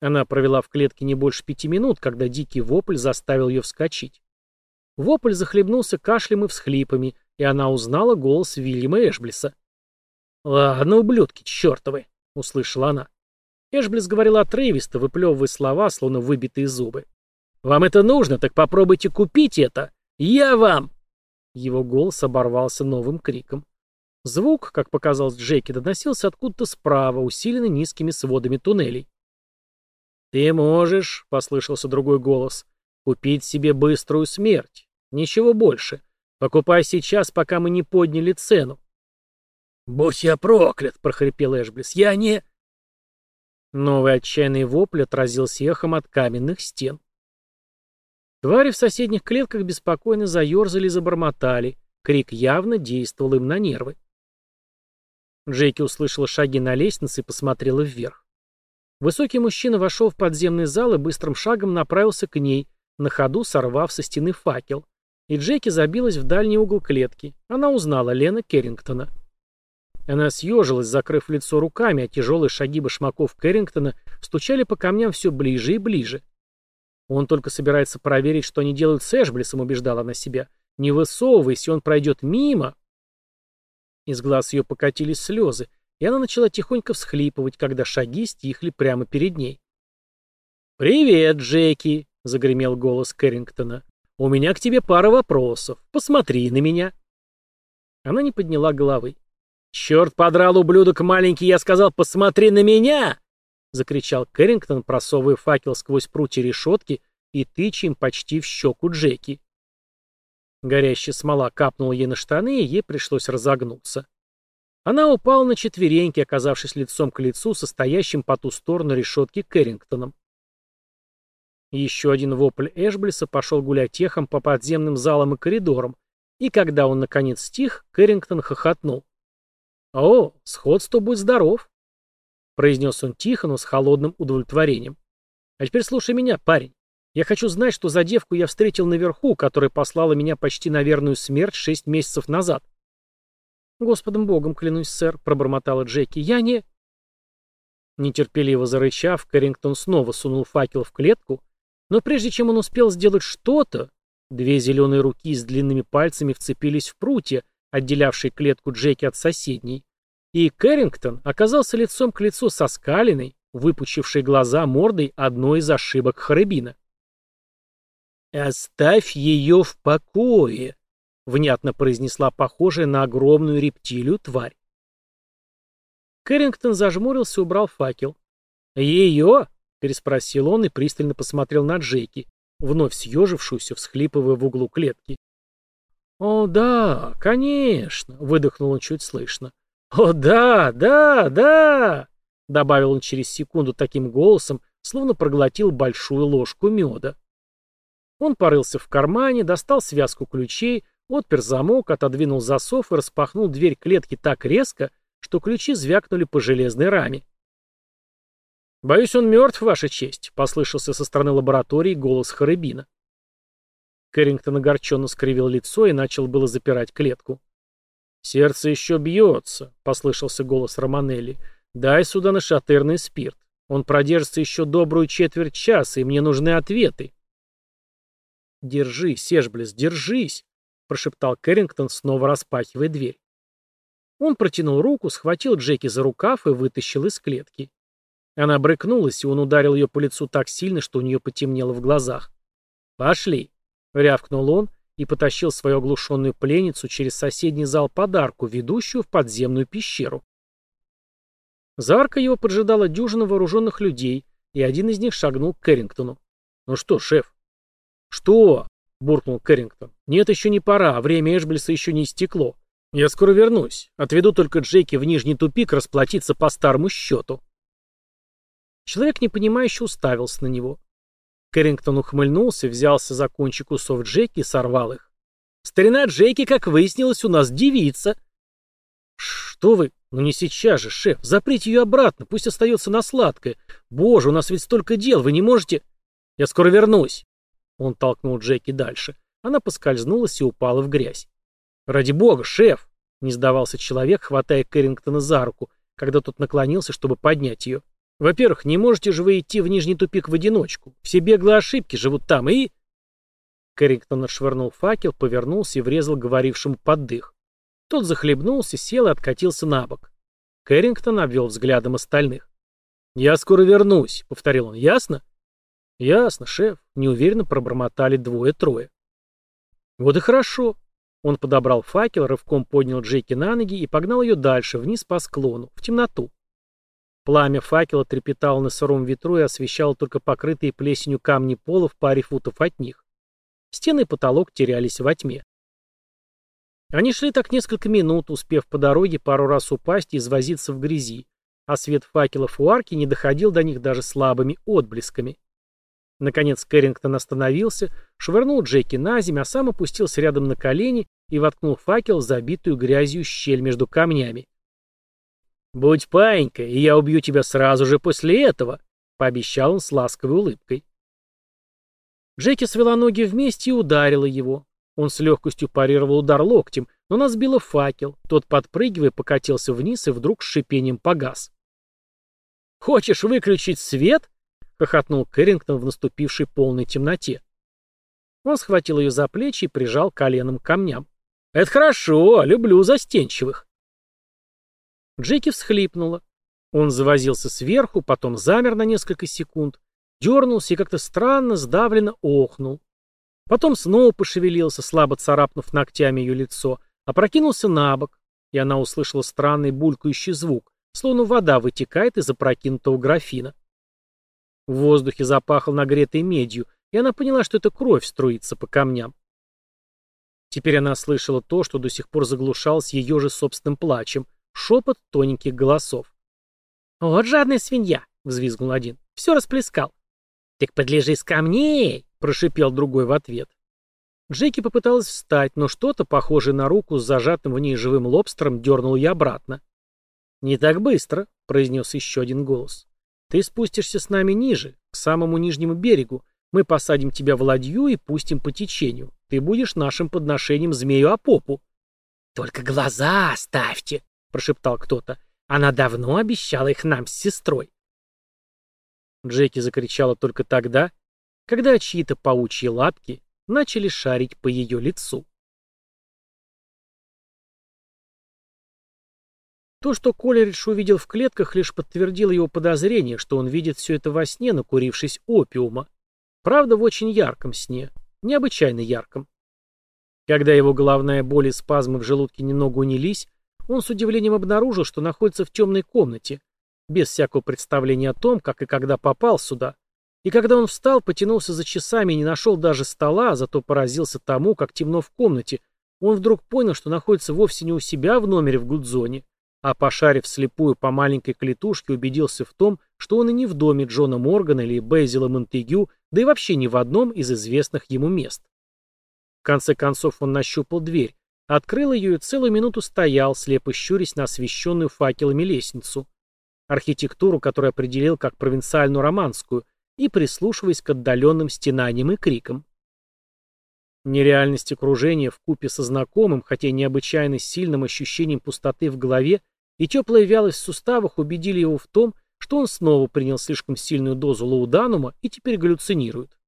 Она провела в клетке не больше пяти минут, когда дикий вопль заставил ее вскочить. Вопль захлебнулся кашлем и всхлипами, и она узнала голос Вильяма Эшблиса. «Ладно, ублюдки чертовы!» — услышала она. Эшблис говорил отрывисто, выплевывая слова, словно выбитые зубы. «Вам это нужно, так попробуйте купить это!» «Я вам!» Его голос оборвался новым криком. Звук, как показалось Джеки, доносился откуда-то справа, усиленный низкими сводами туннелей. «Ты можешь», — послышался другой голос, — «купить себе быструю смерть. Ничего больше. Покупай сейчас, пока мы не подняли цену». «Будь я проклят!» — прохрипел Эшблис. «Я не...» Новый отчаянный вопль отразился эхом от каменных стен. Твари в соседних клетках беспокойно заерзали и забормотали. Крик явно действовал им на нервы. Джейки услышала шаги на лестнице и посмотрела вверх. Высокий мужчина вошел в подземный зал и быстрым шагом направился к ней, на ходу сорвав со стены факел. И Джеки забилась в дальний угол клетки. Она узнала Лена Керрингтона. Она съежилась, закрыв лицо руками, а тяжелые шаги башмаков Керрингтона стучали по камням все ближе и ближе. Он только собирается проверить, что они делают с Эшблисом, убеждала она себя. Не высовывайся, он пройдет мимо. Из глаз ее покатились слезы, и она начала тихонько всхлипывать, когда шаги стихли прямо перед ней. «Привет, Джеки!» — загремел голос Кэррингтона. «У меня к тебе пара вопросов. Посмотри на меня». Она не подняла головы. «Черт подрал, ублюдок маленький, я сказал, посмотри на меня!» — закричал Кэррингтон, просовывая факел сквозь прутья решетки и тыча им почти в щеку Джеки. Горящая смола капнула ей на штаны, и ей пришлось разогнуться. Она упала на четвереньки, оказавшись лицом к лицу со стоящим по ту сторону решетки Кэррингтоном. Еще один вопль Эшблиса пошел гулять эхом по подземным залам и коридорам, и когда он наконец стих, Кэррингтон хохотнул. «О, сходство будь здоров!» произнес он тихо, но с холодным удовлетворением. «А теперь слушай меня, парень. Я хочу знать, что за девку я встретил наверху, которая послала меня почти на верную смерть шесть месяцев назад». «Господом Богом, клянусь, сэр», — пробормотала Джеки, — «я не...» Нетерпеливо зарычав, Кэррингтон снова сунул факел в клетку, но прежде чем он успел сделать что-то, две зеленые руки с длинными пальцами вцепились в прутья, отделявшие клетку Джеки от соседней, и Кэррингтон оказался лицом к лицу со скалиной, выпучившей глаза мордой одной из ошибок Харабина. «Оставь ее в покое», — внятно произнесла похожая на огромную рептилию тварь. Кэррингтон зажмурился и убрал факел. «Ее?» — переспросил он и пристально посмотрел на Джейки, вновь съежившуюся, всхлипывая в углу клетки. «О, да, конечно!» — выдохнул он чуть слышно. «О, да, да, да!» — добавил он через секунду таким голосом, словно проглотил большую ложку меда. Он порылся в кармане, достал связку ключей, отпер замок, отодвинул засов и распахнул дверь клетки так резко, что ключи звякнули по железной раме. «Боюсь, он мертв, Ваша честь», — послышался со стороны лаборатории голос Харыбина. Кэррингтон огорченно скривил лицо и начал было запирать клетку. «Сердце еще бьется», — послышался голос Романелли. «Дай сюда нашатырный спирт. Он продержится еще добрую четверть часа, и мне нужны ответы». «Держись, Сежблес, держись», — прошептал Кэррингтон, снова распахивая дверь. Он протянул руку, схватил Джеки за рукав и вытащил из клетки. Она брыкнулась, и он ударил ее по лицу так сильно, что у нее потемнело в глазах. «Пошли!» — рявкнул он и потащил свою оглушенную пленницу через соседний зал подарку, ведущую в подземную пещеру. За аркой его поджидала дюжина вооруженных людей, и один из них шагнул к Кэррингтону. «Ну что, шеф?» «Что?» — буркнул Кэррингтон. «Нет, еще не пора, время Эшблиса еще не истекло. Я скоро вернусь. Отведу только Джеки в нижний тупик расплатиться по старому счету». Человек, непонимающе, уставился на него. Кэррингтон ухмыльнулся, взялся за кончик усов Джеки и сорвал их. «Старина Джеки, как выяснилось, у нас девица». «Что вы? Ну не сейчас же, шеф. Заприте ее обратно, пусть остается на сладкое. Боже, у нас ведь столько дел, вы не можете...» «Я скоро вернусь». Он толкнул Джеки дальше. Она поскользнулась и упала в грязь. «Ради бога, шеф!» — не сдавался человек, хватая Кэррингтона за руку, когда тот наклонился, чтобы поднять ее. Во-первых, не можете же вы идти в нижний тупик в одиночку. Все беглые ошибки живут там и... Кэррингтон отшвырнул факел, повернулся и врезал говорившему под дых. Тот захлебнулся, сел и откатился на бок. Кэррингтон обвел взглядом остальных. «Я скоро вернусь», — повторил он. «Ясно?» «Ясно, шеф», — неуверенно пробормотали двое-трое. «Вот и хорошо». Он подобрал факел, рывком поднял Джеки на ноги и погнал ее дальше, вниз по склону, в темноту. Пламя факела трепетало на сыром ветру и освещало только покрытые плесенью камни пола в паре футов от них. Стены и потолок терялись во тьме. Они шли так несколько минут, успев по дороге пару раз упасть и извозиться в грязи, а свет факелов у арки не доходил до них даже слабыми отблесками. Наконец Кэррингтон остановился, швырнул Джеки на землю, а сам опустился рядом на колени и воткнул факел в забитую грязью щель между камнями. «Будь паинька, и я убью тебя сразу же после этого», — пообещал он с ласковой улыбкой. Джеки свела ноги вместе и ударила его. Он с легкостью парировал удар локтем, но нас сбило факел. Тот, подпрыгивая, покатился вниз и вдруг с шипением погас. «Хочешь выключить свет?» — хохотнул Кэррингтон в наступившей полной темноте. Он схватил ее за плечи и прижал коленом к камням. «Это хорошо, люблю застенчивых». Джеки всхлипнула. Он завозился сверху, потом замер на несколько секунд, дернулся и как-то странно, сдавленно охнул. Потом снова пошевелился, слабо царапнув ногтями ее лицо, опрокинулся на бок, и она услышала странный булькающий звук, словно вода вытекает из опрокинутого графина. В воздухе запахло нагретой медью, и она поняла, что это кровь струится по камням. Теперь она слышала то, что до сих пор заглушалось ее же собственным плачем, шепот тоненьких голосов. «Вот жадная свинья!» — взвизгнул один. «Все расплескал». «Так подлежи с камней!» — прошипел другой в ответ. Джеки попыталась встать, но что-то, похожее на руку с зажатым в ней живым лобстером, дернул ее обратно. «Не так быстро», — произнес еще один голос. «Ты спустишься с нами ниже, к самому нижнему берегу. Мы посадим тебя в ладью и пустим по течению. Ты будешь нашим подношением змею Апопу». «Только глаза оставьте», — прошептал кто-то. «Она давно обещала их нам с сестрой». Джеки закричала только тогда, когда чьи-то паучьи лапки начали шарить по ее лицу. То, что Колеридж увидел в клетках, лишь подтвердило его подозрение, что он видит все это во сне, накурившись опиума. Правда, в очень ярком сне. Необычайно ярком. Когда его головная боль и спазмы в желудке немного унились, он с удивлением обнаружил, что находится в темной комнате, без всякого представления о том, как и когда попал сюда, и когда он встал, потянулся за часами и не нашел даже стола, а зато поразился тому, как темно в комнате, он вдруг понял, что находится вовсе не у себя в номере в Гудзоне, а пошарив слепую по маленькой клетушке, убедился в том, что он и не в доме Джона Моргана или Бейзела Монтегю, да и вообще не в одном из известных ему мест. В конце концов он нащупал дверь, открыл ее и целую минуту стоял, слепо щурясь на освещенную факелами лестницу. Архитектуру, которую определил как провинциально-романскую – и прислушиваясь к отдаленным стенаниям и крикам. Нереальность окружения вкупе со знакомым, хотя необычайно сильным ощущением пустоты в голове и теплая вялость в суставах убедили его в том, что он снова принял слишком сильную дозу лауданума и теперь галлюцинирует.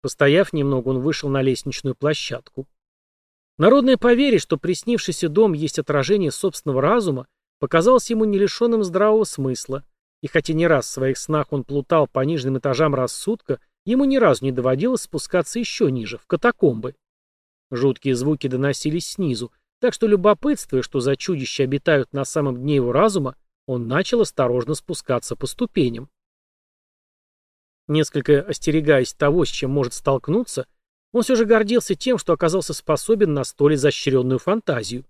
Постояв немного, он вышел на лестничную площадку. Народное поверье, что приснившийся дом есть отражение собственного разума, показалось ему не лишенным здравого смысла, и хотя не раз в своих снах он плутал по нижним этажам рассудка, ему ни разу не доводилось спускаться еще ниже, в катакомбы. Жуткие звуки доносились снизу, так что, любопытствуя, что за чудища обитают на самом дне его разума, он начал осторожно спускаться по ступеням. Несколько остерегаясь того, с чем может столкнуться, он все же гордился тем, что оказался способен на столь изощренную фантазию.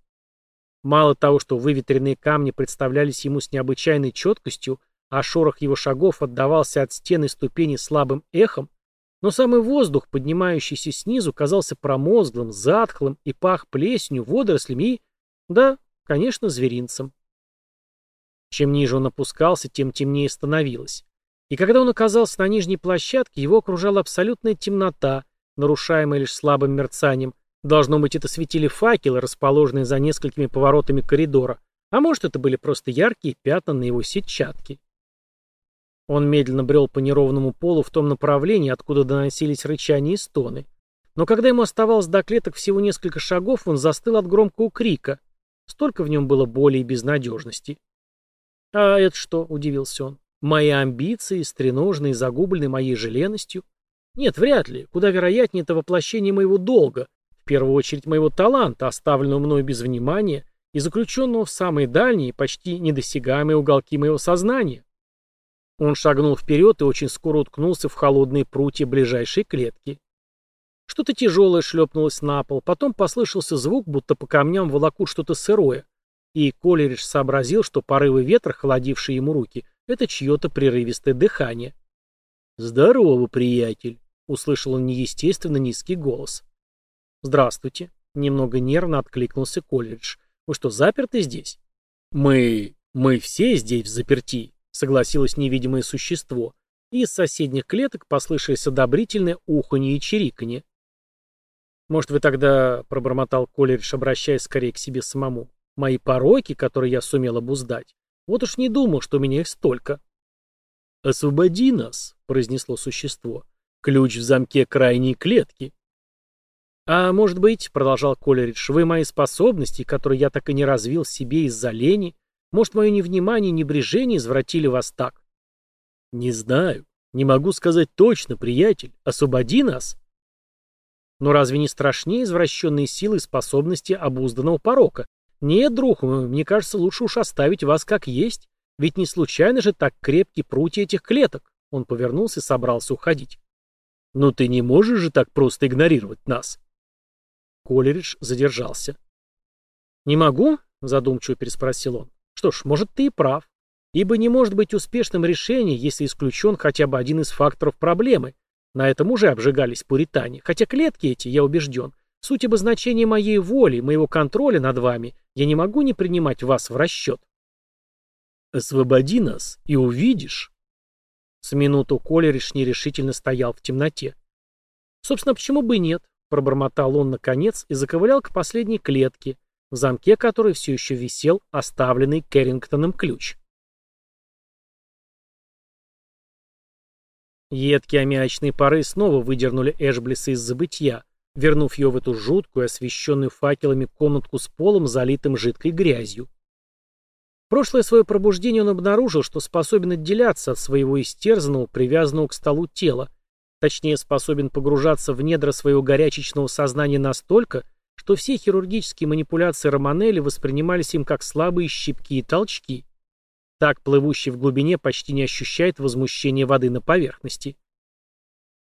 Мало того, что выветренные камни представлялись ему с необычайной четкостью, а шорох его шагов отдавался от стены ступени слабым эхом, но самый воздух, поднимающийся снизу, казался промозглым, затхлым и пах плесенью, водорослями и, да, конечно, зверинцем. Чем ниже он опускался, тем темнее становилось. И когда он оказался на нижней площадке, его окружала абсолютная темнота, нарушаемая лишь слабым мерцанием. Должно быть, это светили факелы, расположенные за несколькими поворотами коридора, а может, это были просто яркие пятна на его сетчатке. Он медленно брел по неровному полу в том направлении, откуда доносились рычания и стоны. Но когда ему оставалось до клеток всего несколько шагов, он застыл от громкого крика. Столько в нем было боли и безнадежности. «А это что?» — удивился он. «Мои амбиции, стреножные, загубленные моей желенностью? Нет, вряд ли. Куда вероятнее это воплощение моего долга, в первую очередь моего таланта, оставленного мною без внимания и заключенного в самые дальние, почти недосягаемые уголки моего сознания». Он шагнул вперед и очень скоро уткнулся в холодные прутья ближайшей клетки. Что-то тяжелое шлепнулось на пол, потом послышался звук, будто по камням волокут что-то сырое, и Колеридж сообразил, что порывы ветра, холодившие ему руки, это чье-то прерывистое дыхание. «Здорово, приятель!» — услышал он неестественно низкий голос. «Здравствуйте!» — немного нервно откликнулся Колеридж. «Вы что, заперты здесь?» «Мы... мы все здесь в заперти», согласилось невидимое существо, и из соседних клеток послышались одобрительное уханье и чириканье. «Может, вы тогда, — пробормотал Колеридж, обращаясь скорее к себе самому, — мои пороки, которые я сумел обуздать, вот уж не думал, что у меня их столько». «Освободи нас», — произнесло существо, — «ключ в замке крайней клетки». «А может быть, — продолжал Колеридж, — вы мои способности, которые я так и не развил себе из-за лени, может, мое невнимание и небрежение извратили вас так? Не знаю. Не могу сказать точно, приятель. Освободи нас. Но разве не страшнее извращенные силы и способности обузданного порока? Нет, друг, мне кажется, лучше уж оставить вас как есть. Ведь не случайно же так крепкие прутья этих клеток. Он повернулся и собрался уходить. «Ну ты не можешь же так просто игнорировать нас. Колеридж задержался. «Не могу?» — задумчиво переспросил он. «Что ж, может, ты и прав. Ибо не может быть успешным решение, если исключен хотя бы один из факторов проблемы. На этом уже обжигались пуритане. Хотя клетки эти, я убежден, суть обозначения моей воли, моего контроля над вами, я не могу не принимать вас в расчет. «Освободи нас, и увидишь». С минуту Колериш нерешительно стоял в темноте. «Собственно, почему бы нет?» — пробормотал он наконец и заковылял к последней клетке, в замке которой все еще висел оставленный Кэррингтоном ключ. Едкие аммиачные пары снова выдернули Эшблиса из забытья, вернув ее в эту жуткую, освещенную факелами комнатку с полом, залитым жидкой грязью. Прошлое свое пробуждение он обнаружил, что способен отделяться от своего истерзанного, привязанного к столу тела, точнее, способен погружаться в недра своего горячечного сознания настолько, что все хирургические манипуляции Романелли воспринимались им как слабые щипки и толчки. Так плывущий в глубине почти не ощущает возмущения воды на поверхности.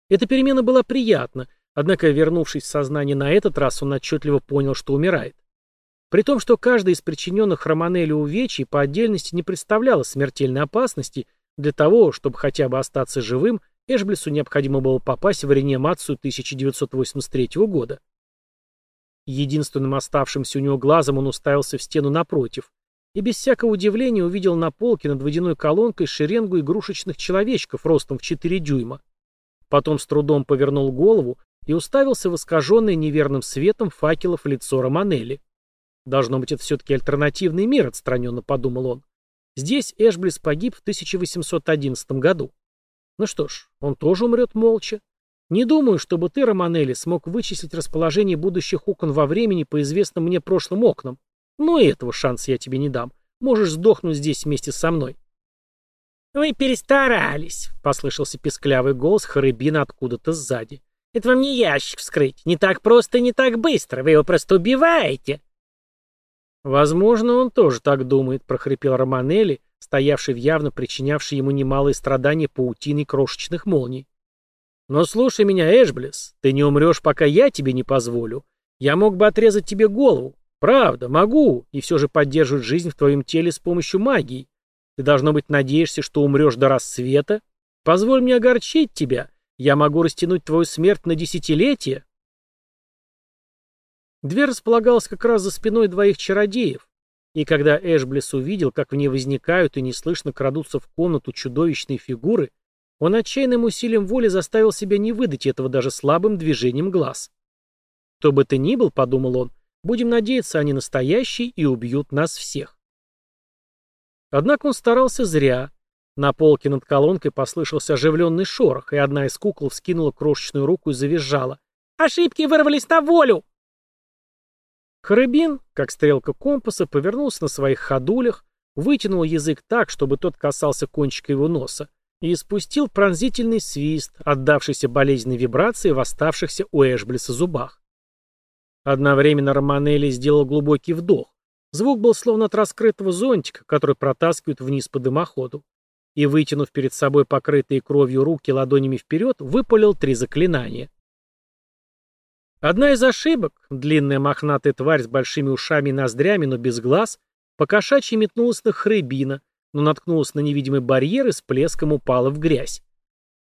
Эта перемена была приятна, однако, вернувшись в сознание на этот раз, он отчетливо понял, что умирает. При том, что каждый из причиненных Романелли увечий по отдельности не представляла смертельной опасности, для того, чтобы хотя бы остаться живым, Эшблису необходимо было попасть в реанимацию 1983 года. Единственным оставшимся у него глазом он уставился в стену напротив, и без всякого удивления увидел на полке над водяной колонкой шеренгу игрушечных человечков ростом в 4 дюйма. Потом с трудом повернул голову и уставился в искаженное неверным светом факелов лицо Романелли. «Должно быть, это все-таки альтернативный мир», — отстраненно подумал он. «Здесь Эшблис погиб в 1811 году. Ну что ж, он тоже умрет молча. Не думаю, чтобы ты, Романелли, смог вычислить расположение будущих окон во времени по известным мне прошлым окнам. Но и этого шанса я тебе не дам. Можешь сдохнуть здесь вместе со мной. «Вы перестарались», — послышался песклявый голос Харыбина откуда-то сзади. «Это вам не ящик вскрыть. Не так просто и не так быстро. Вы его просто убиваете». «Возможно, он тоже так думает», — прохрипел Романелли, стоявший в явно причинявший ему немалые страдания паутиной крошечных молний. «Но слушай меня, Эшблес, ты не умрешь, пока я тебе не позволю. Я мог бы отрезать тебе голову, Правда, могу, и все же поддерживать жизнь в твоем теле с помощью магии. Ты, должно быть, надеешься, что умрешь до рассвета? Позволь мне огорчить тебя. Я могу растянуть твою смерть на десятилетие. Дверь располагалась как раз за спиной двоих чародеев, и когда Эшблес увидел, как в ней возникают и неслышно крадутся в комнату чудовищные фигуры, он отчаянным усилием воли заставил себя не выдать этого даже слабым движением глаз. Кто бы ты ни был, подумал он, Будем надеяться, они настоящие и убьют нас всех. Однако он старался зря. На полке над колонкой послышался оживленный шорох, и одна из кукол вскинула крошечную руку и завизжала. «Ошибки вырвались на волю!» Харыбин, как стрелка компаса, повернулся на своих ходулях, вытянул язык так, чтобы тот касался кончика его носа, и испустил пронзительный свист, отдавшийся болезненной вибрации в оставшихся у Эшблиса зубах. Одновременно Романелли сделал глубокий вдох. Звук был словно от раскрытого зонтика, который протаскивают вниз по дымоходу. И, вытянув перед собой покрытые кровью руки ладонями вперед, выпалил три заклинания. Одна из ошибок, длинная мохнатая тварь с большими ушами и ноздрями, но без глаз, покошачьи метнулась на хребина, но наткнулась на невидимый барьер и с плеском упала в грязь.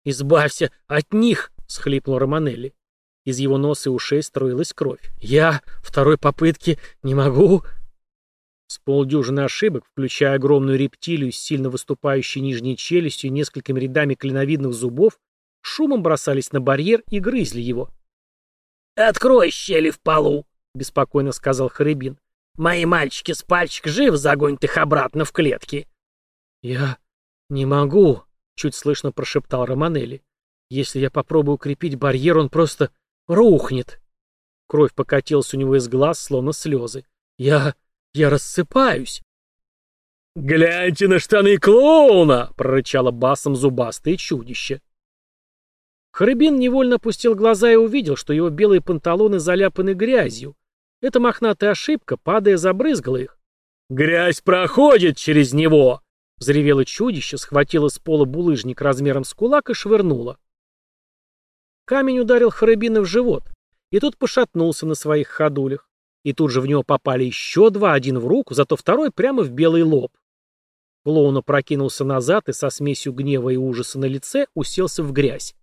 «Избавься от них!» — схлипнул Романелли. Из его носа и ушей струилась кровь. «Я второй попытки не могу...» С полдюжины ошибок, включая огромную рептилию с сильно выступающей нижней челюстью и несколькими рядами клиновидных зубов, шумом бросались на барьер и грызли его. «Открой щели в полу», — беспокойно сказал Харибин. «Мои мальчики с пальчик жив, загонят их обратно в клетки». «Я не могу», — чуть слышно прошептал Романелли. «Если я попробую укрепить барьер, он просто Рухнет. Кровь покатилась у него из глаз, словно слезы. Я... я рассыпаюсь. «Гляньте на штаны клоуна!» — прорычало басом зубастое чудище. Харыбин невольно опустил глаза и увидел, что его белые панталоны заляпаны грязью. Эта мохнатая ошибка, падая, забрызгала их. «Грязь проходит через него!» Взревело чудище, схватило с пола булыжник размером с кулак и швырнуло. Камень ударил Харыбина в живот, и тот пошатнулся на своих ходулях. И тут же в него попали еще два, один в руку, зато второй прямо в белый лоб. Клоун опрокинулся назад и со смесью гнева и ужаса на лице уселся в грязь.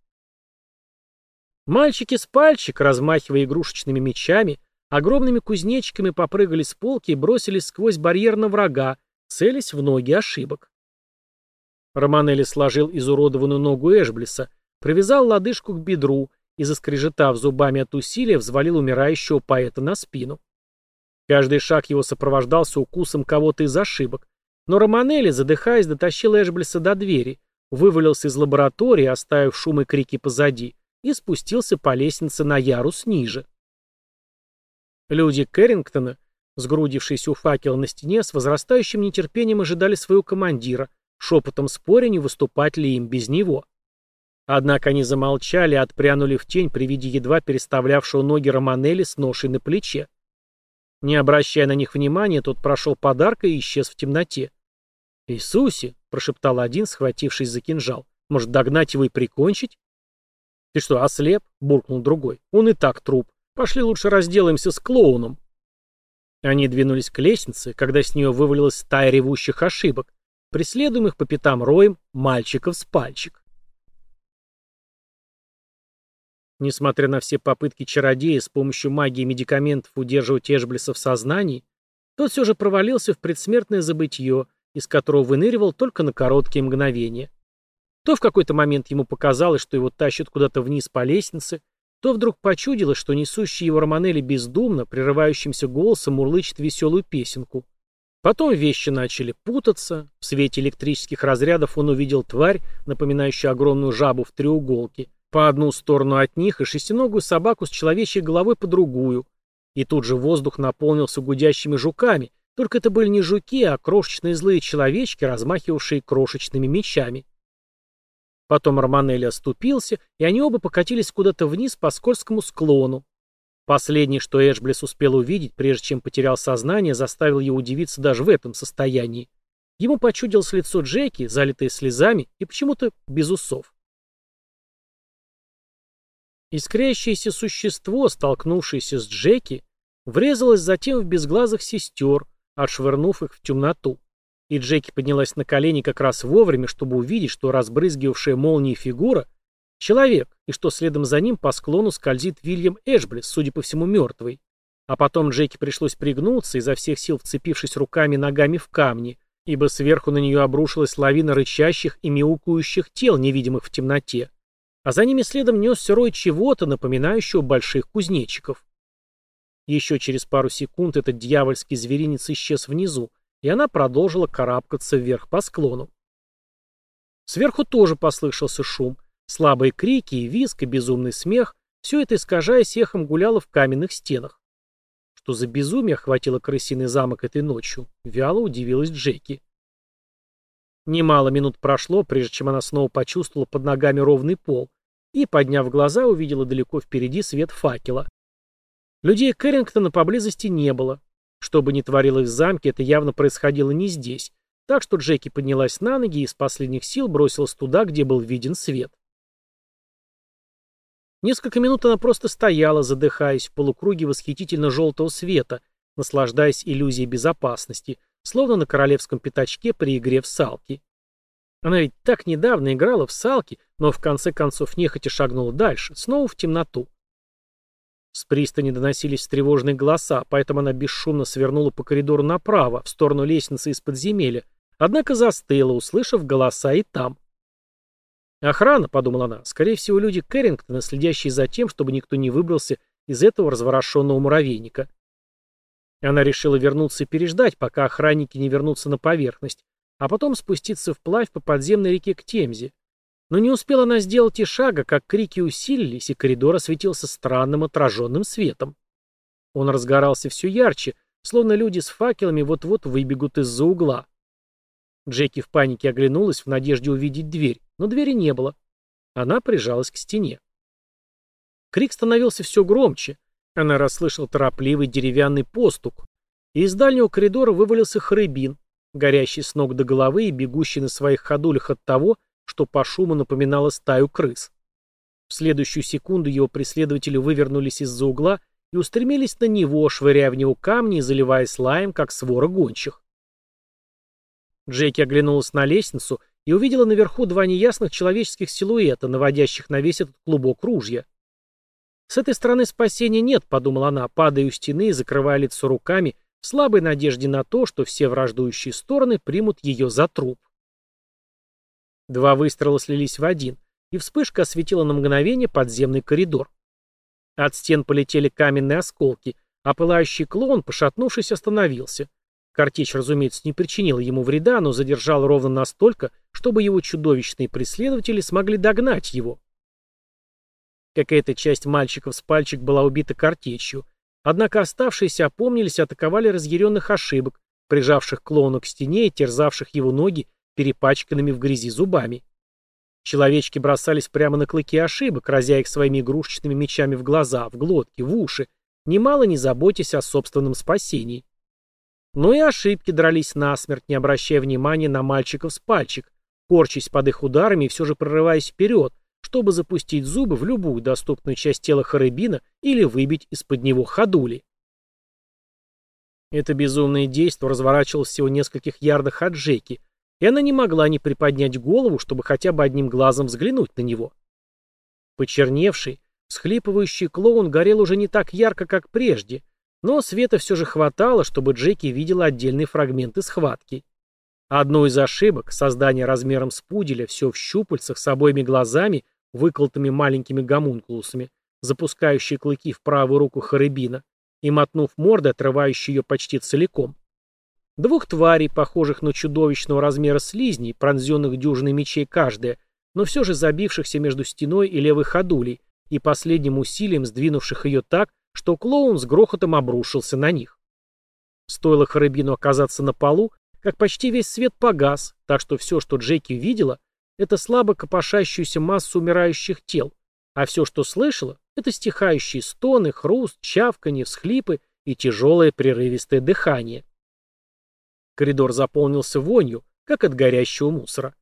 Мальчики с пальчик, размахивая игрушечными мечами, огромными кузнечиками попрыгали с полки и бросились сквозь барьер на врага, целясь в ноги ошибок. Романелли сложил изуродованную ногу Эшблиса, привязал лодыжку к бедру и, заскрежетав зубами от усилия, взвалил умирающего поэта на спину. Каждый шаг его сопровождался укусом кого-то из ошибок, но Романелли, задыхаясь, дотащил Эшблиса до двери, вывалился из лаборатории, оставив шум и крики позади, и спустился по лестнице на ярус ниже. Люди Кэррингтона, сгрудившиеся у факела на стене, с возрастающим нетерпением ожидали своего командира, шепотом споря, не выступать ли им без него. Однако они замолчали и отпрянули в тень при виде едва переставлявшего ноги Романелли с ношей на плече. Не обращая на них внимания, тот прошел подарка и исчез в темноте. «Иисусе!» — прошептал один, схватившись за кинжал. «Может, догнать его и прикончить?» «Ты что, ослеп?» — буркнул другой. «Он и так труп. Пошли лучше разделаемся с клоуном». Они двинулись к лестнице, когда с нее вывалилась стая ревущих ошибок, преследуемых по пятам роем мальчиков с пальчик. Несмотря на все попытки чародея с помощью магии и медикаментов удерживать Эшблиса в сознании, тот все же провалился в предсмертное забытье, из которого выныривал только на короткие мгновения. То в какой-то момент ему показалось, что его тащат куда-то вниз по лестнице, то вдруг почудилось, что несущий его Романелли бездумно, прерывающимся голосом мурлычет веселую песенку. Потом вещи начали путаться, в свете электрических разрядов он увидел тварь, напоминающую огромную жабу в треуголке, по одну сторону от них и шестиногую собаку с человечьей головой по другую. И тут же воздух наполнился гудящими жуками, только это были не жуки, а крошечные злые человечки, размахивавшие крошечными мечами. Потом Романелли оступился, и они оба покатились куда-то вниз по скользкому склону. Последнее, что Эшблес успел увидеть, прежде чем потерял сознание, заставил его удивиться даже в этом состоянии. Ему почудилось лицо Джеки, залитое слезами и почему-то без усов. Искрящееся существо, столкнувшееся с Джеки, врезалось затем в безглазых сестер, отшвырнув их в темноту и Джеки поднялась на колени как раз вовремя, чтобы увидеть, что разбрызгивавшая молнией фигура — человек, и что следом за ним по склону скользит Вильям Эшблис, судя по всему, мертвый. А потом Джеки пришлось пригнуться, изо всех сил вцепившись руками и ногами в камни, ибо сверху на нее обрушилась лавина рычащих и мяукающих тел, невидимых в темноте. А за ними следом несся рой чего-то, напоминающего больших кузнечиков. Еще через пару секунд этот дьявольский зверинец исчез внизу, и она продолжила карабкаться вверх по склону. Сверху тоже послышался шум. Слабые крики и визг, и безумный смех. Все это, искажаясь эхом, гуляло в каменных стенах. Что за безумие охватило крысиный замок этой ночью? Вяло удивилась Джеки. Немало минут прошло, прежде чем она снова почувствовала под ногами ровный пол и, подняв глаза, увидела далеко впереди свет факела. Людей Кэррингтона поблизости не было, что бы ни творилось в замке, это явно происходило не здесь, так что Джеки поднялась на ноги и из последних сил бросилась туда, где был виден свет. Несколько минут она просто стояла, задыхаясь в полукруге восхитительно желтого света, наслаждаясь иллюзией безопасности, словно на королевском пятачке при игре в салки. Она ведь так недавно играла в салки, но в конце концов нехотя шагнула дальше, снова в темноту. С пристани доносились тревожные голоса, поэтому она бесшумно свернула по коридору направо, в сторону лестницы из подземелья, однако застыла, услышав голоса и там. «Охрана», — подумала она, — «скорее всего, люди Кэррингтона, следящие за тем, чтобы никто не выбрался из этого разворошенного муравейника». Она решила вернуться и переждать, пока охранники не вернутся на поверхность, а потом спуститься вплавь по подземной реке к Темзе, но не успела она сделать и шага, как крики усилились, и коридор осветился странным отраженным светом. Он разгорался все ярче, словно люди с факелами вот-вот выбегут из-за угла. Джеки в панике оглянулась в надежде увидеть дверь, но двери не было. Она прижалась к стене. Крик становился все громче. Она расслышала торопливый деревянный постук. И из дальнего коридора вывалился Харыбин, горящий с ног до головы и бегущий на своих ходулях от того, что по шуму напоминало стаю крыс. В следующую секунду его преследователи вывернулись из-за угла и устремились на него, швыряя в него камни и заливая слаем, как свора гончих. Джеки оглянулась на лестницу и увидела наверху два неясных человеческих силуэта, наводящих на весь этот клубок ружья. «С этой стороны спасения нет», — подумала она, падая у стены и закрывая лицо руками, в слабой надежде на то, что все враждующие стороны примут ее за труп. Два выстрела слились в один, и вспышка осветила на мгновение подземный коридор. От стен полетели каменные осколки, а пылающий клон, пошатнувшись, остановился. Картечь, разумеется, не причинила ему вреда, но задержал ровно настолько, чтобы его чудовищные преследователи смогли догнать его. Какая-то часть мальчиков с пальчик была убита картечью, однако оставшиеся опомнились и атаковали разъяренных ошибок, прижавших клоуна к стене и терзавших его ноги перепачканными в грязи зубами. Человечки бросались прямо на клыки ошибок, разя их своими игрушечными мечами в глаза, в глотки, в уши, немало не заботясь о собственном спасении. Но и ошибки дрались насмерть, не обращая внимания на мальчиков с пальчик, корчась под их ударами и все же прорываясь вперед, чтобы запустить зубы в любую доступную часть тела Харыбина или выбить из-под него ходули. Это безумное действо разворачивалось всего в нескольких ярдах от Джеки, и она не могла не приподнять голову, чтобы хотя бы одним глазом взглянуть на него. Почерневший, схлипывающий клоун горел уже не так ярко, как прежде, но света все же хватало, чтобы Джеки видела отдельные фрагменты схватки. Одну из ошибок, создание размером с пуделя, все в щупальцах, с обоими глазами, выколотыми маленькими гомункулусами, запускающие клыки в правую руку Харыбина, и, мотнув мордой, отрывающий ее почти целиком. Двух тварей, похожих на чудовищного размера слизней, пронзенных дюжиной мечей каждая, но все же забившихся между стеной и левой ходулей, и последним усилием сдвинувших ее так, что клоун с грохотом обрушился на них. Стоило Харабину оказаться на полу, как почти весь свет погас, так что все, что Джеки видела, это слабо копошащуюся массу умирающих тел, а все, что слышала, это стихающие стоны, хруст, чавканье, всхлипы и тяжелое прерывистое дыхание. Коридор заполнился вонью, как от горящего мусора.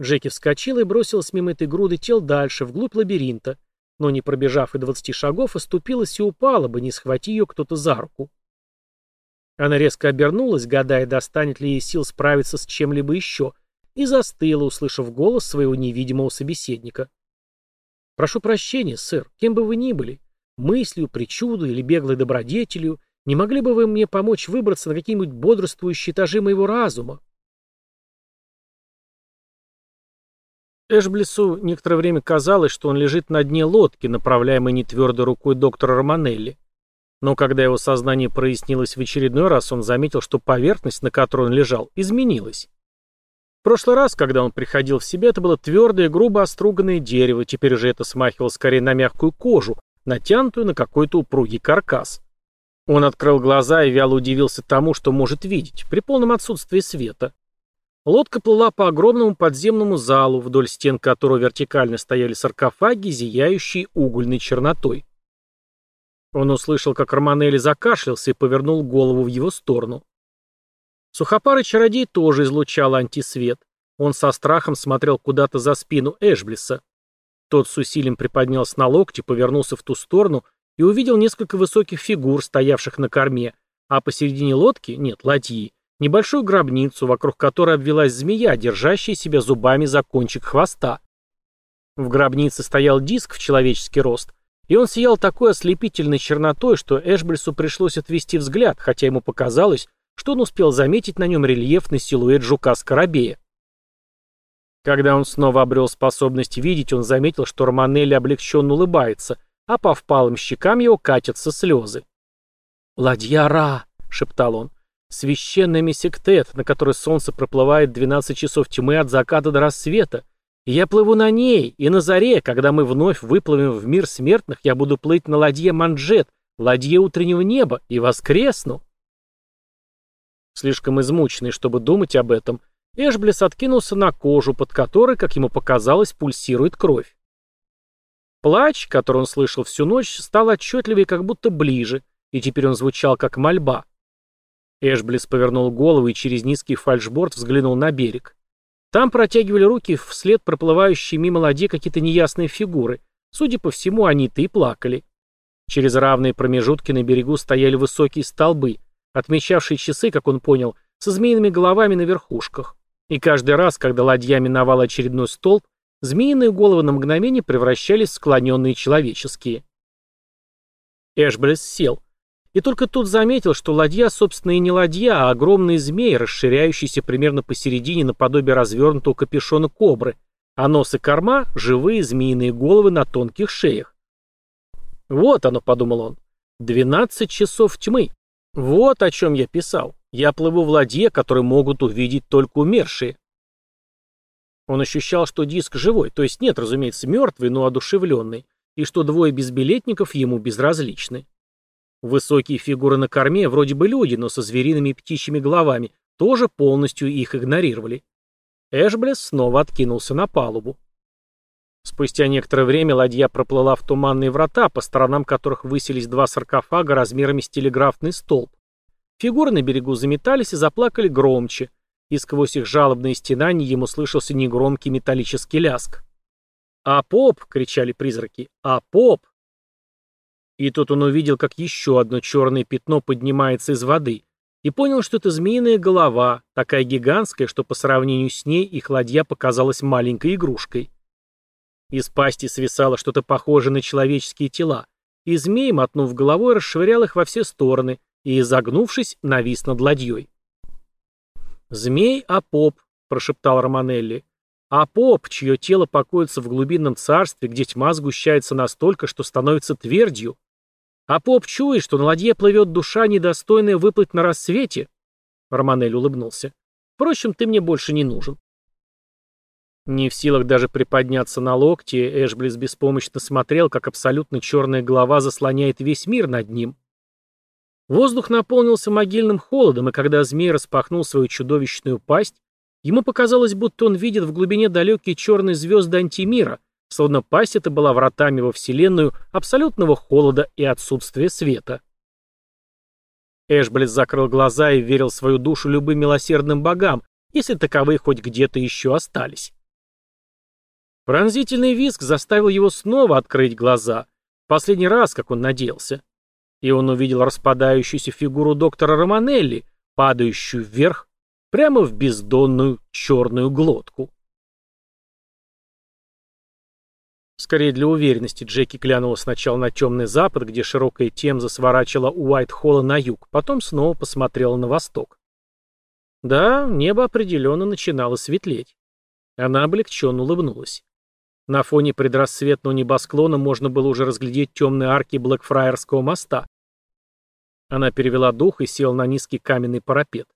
Джеки вскочила и бросилась мимо этой груды тел дальше, вглубь лабиринта, но не пробежав и двадцати шагов, оступилась и упала бы, не схвати ее кто-то за руку. Она резко обернулась, гадая, достанет ли ей сил справиться с чем-либо еще, и застыла, услышав голос своего невидимого собеседника. «Прошу прощения, сэр, кем бы вы ни были, мыслью, причудой или беглой добродетелью, не могли бы вы мне помочь выбраться на какие-нибудь бодрствующие этажи моего разума? Эшблису некоторое время казалось, что он лежит на дне лодки, направляемой нетвердой рукой доктора Романелли. Но когда его сознание прояснилось в очередной раз, он заметил, что поверхность, на которой он лежал, изменилась. В прошлый раз, когда он приходил в себя, это было твердое, грубо оструганное дерево, теперь же это смахивало скорее на мягкую кожу, натянутую на какой-то упругий каркас. Он открыл глаза и вяло удивился тому, что может видеть, при полном отсутствии света. Лодка плыла по огромному подземному залу, вдоль стен которого вертикально стояли саркофаги, зияющие угольной чернотой. Он услышал, как Романелли закашлялся и повернул голову в его сторону. Сухопарый чародей тоже излучал антисвет. Он со страхом смотрел куда-то за спину Эшблиса. Тот с усилием приподнялся на локте, повернулся в ту сторону и увидел несколько высоких фигур, стоявших на корме, а посередине лодки, нет, ладьи, небольшую гробницу, вокруг которой обвелась змея, держащая себя зубами за кончик хвоста. В гробнице стоял диск в человеческий рост, и он сиял такой ослепительной чернотой, что Эшбельсу пришлось отвести взгляд, хотя ему показалось, что он успел заметить на нем рельефный силуэт жука-скоробея. Когда он снова обрел способность видеть, он заметил, что Романелли облегченно улыбается, а по впалым щекам его катятся слезы. «Ладья шептал он. «Священный мессектет, на который солнце проплывает 12 часов тьмы от заката до рассвета. Я плыву на ней, и на заре, когда мы вновь выплывем в мир смертных, я буду плыть на ладье Манджет, ладье утреннего неба, и воскресну». Слишком измученный, чтобы думать об этом, Эшблес откинулся на кожу, под которой, как ему показалось, пульсирует кровь. Плач, который он слышал всю ночь, стал отчетливее как будто ближе, и теперь он звучал как мольба. Эшблис повернул голову и через низкий фальшборд взглянул на берег. Там протягивали руки вслед проплывающей мимо ладьи какие-то неясные фигуры. Судя по всему, они-то и плакали. Через равные промежутки на берегу стояли высокие столбы, отмечавшие часы, как он понял, со змеиными головами на верхушках. И каждый раз, когда ладья миновала очередной столб, змеиные головы на мгновение превращались в склоненные человеческие. Эшблес сел. И только тут заметил, что ладья, собственно, и не ладья, а огромный змей, расширяющийся примерно посередине наподобие развернутого капюшона кобры, а нос и корма — живые змеиные головы на тонких шеях. «Вот оно», — подумал он, — «двенадцать часов тьмы. Вот о чем я писал. Я плыву в ладье, которые могут увидеть только умершие». Он ощущал, что диск живой, то есть нет, разумеется, мертвый, но одушевленный, и что двое безбилетников ему безразличны. Высокие фигуры на корме, вроде бы люди, но со звериными и птичьими головами, тоже полностью их игнорировали. Эшблес снова откинулся на палубу. Спустя некоторое время ладья проплыла в туманные врата, по сторонам которых высились два саркофага размерами с телеграфный столб. Фигуры на берегу заметались и заплакали громче, и сквозь их жалобные стенания ему слышался негромкий металлический ляск. «А поп!» — кричали призраки. «А поп!» И тут он увидел, как еще одно черное пятно поднимается из воды, и понял, что это змеиная голова, такая гигантская, что по сравнению с ней их ладья показалась маленькой игрушкой. Из пасти свисало что-то похожее на человеческие тела, и змей, мотнув головой, расшвырял их во все стороны и, изогнувшись, навис над ладьей. «Змей Апоп», — прошептал Романелли, Апоп, чье тело покоится в глубинном царстве, где тьма сгущается настолько, что становится твердью, Апоп чует, что на ладье плывет душа, недостойная выплыть на рассвете. Романелли улыбнулся. Впрочем, ты мне больше не нужен. Не в силах даже приподняться на локте, Эшблис беспомощно смотрел, как абсолютно черная голова заслоняет весь мир над ним. Воздух наполнился могильным холодом, и когда змей распахнул свою чудовищную пасть, ему показалось, будто он видит в глубине далекие черные звезды антимира, словно пасть эта была вратами во Вселенную абсолютного холода и отсутствия света. Эшблиц закрыл глаза и верил свою душу любым милосердным богам, если таковые хоть где-то еще остались. Пронзительный визг заставил его снова открыть глаза, последний раз, как он надеялся. И он увидел распадающуюся фигуру доктора Романелли, падающую вверх, прямо в бездонную черную глотку. Скорее для уверенности Джеки глянула сначала на темный запад, где широкая Темза сворачивала Уайт-Холла на юг, потом снова посмотрела на восток. Да, небо определенно начинало светлеть. Она облегченно улыбнулась. На фоне предрассветного небосклона можно было уже разглядеть темные арки Блэкфраерского моста. Она перевела дух и села на низкий каменный парапет.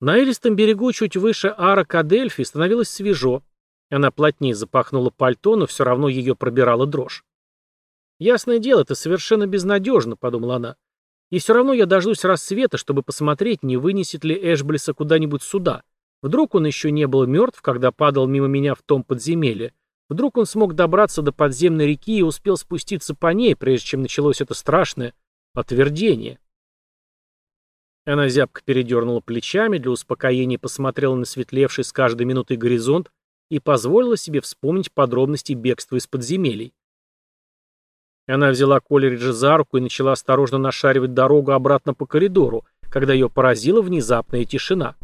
На элистом берегу чуть выше ара Кадельфи становилось свежо, она плотнее запахнула пальто, но все равно ее пробирала дрожь. «Ясное дело, это совершенно безнадежно», — подумала она. «И все равно я дождусь рассвета, чтобы посмотреть, не вынесет ли Эшблиса куда-нибудь сюда. Вдруг он еще не был мертв, когда падал мимо меня в том подземелье. Вдруг он смог добраться до подземной реки и успел спуститься по ней, прежде чем началось это страшное отвердение». Она зябко передернула плечами, для успокоения посмотрела на светлевший с каждой минутой горизонт и позволила себе вспомнить подробности бегства из подземелий. Она взяла Колериджа за руку и начала осторожно нашаривать дорогу обратно по коридору, когда ее поразила внезапная тишина.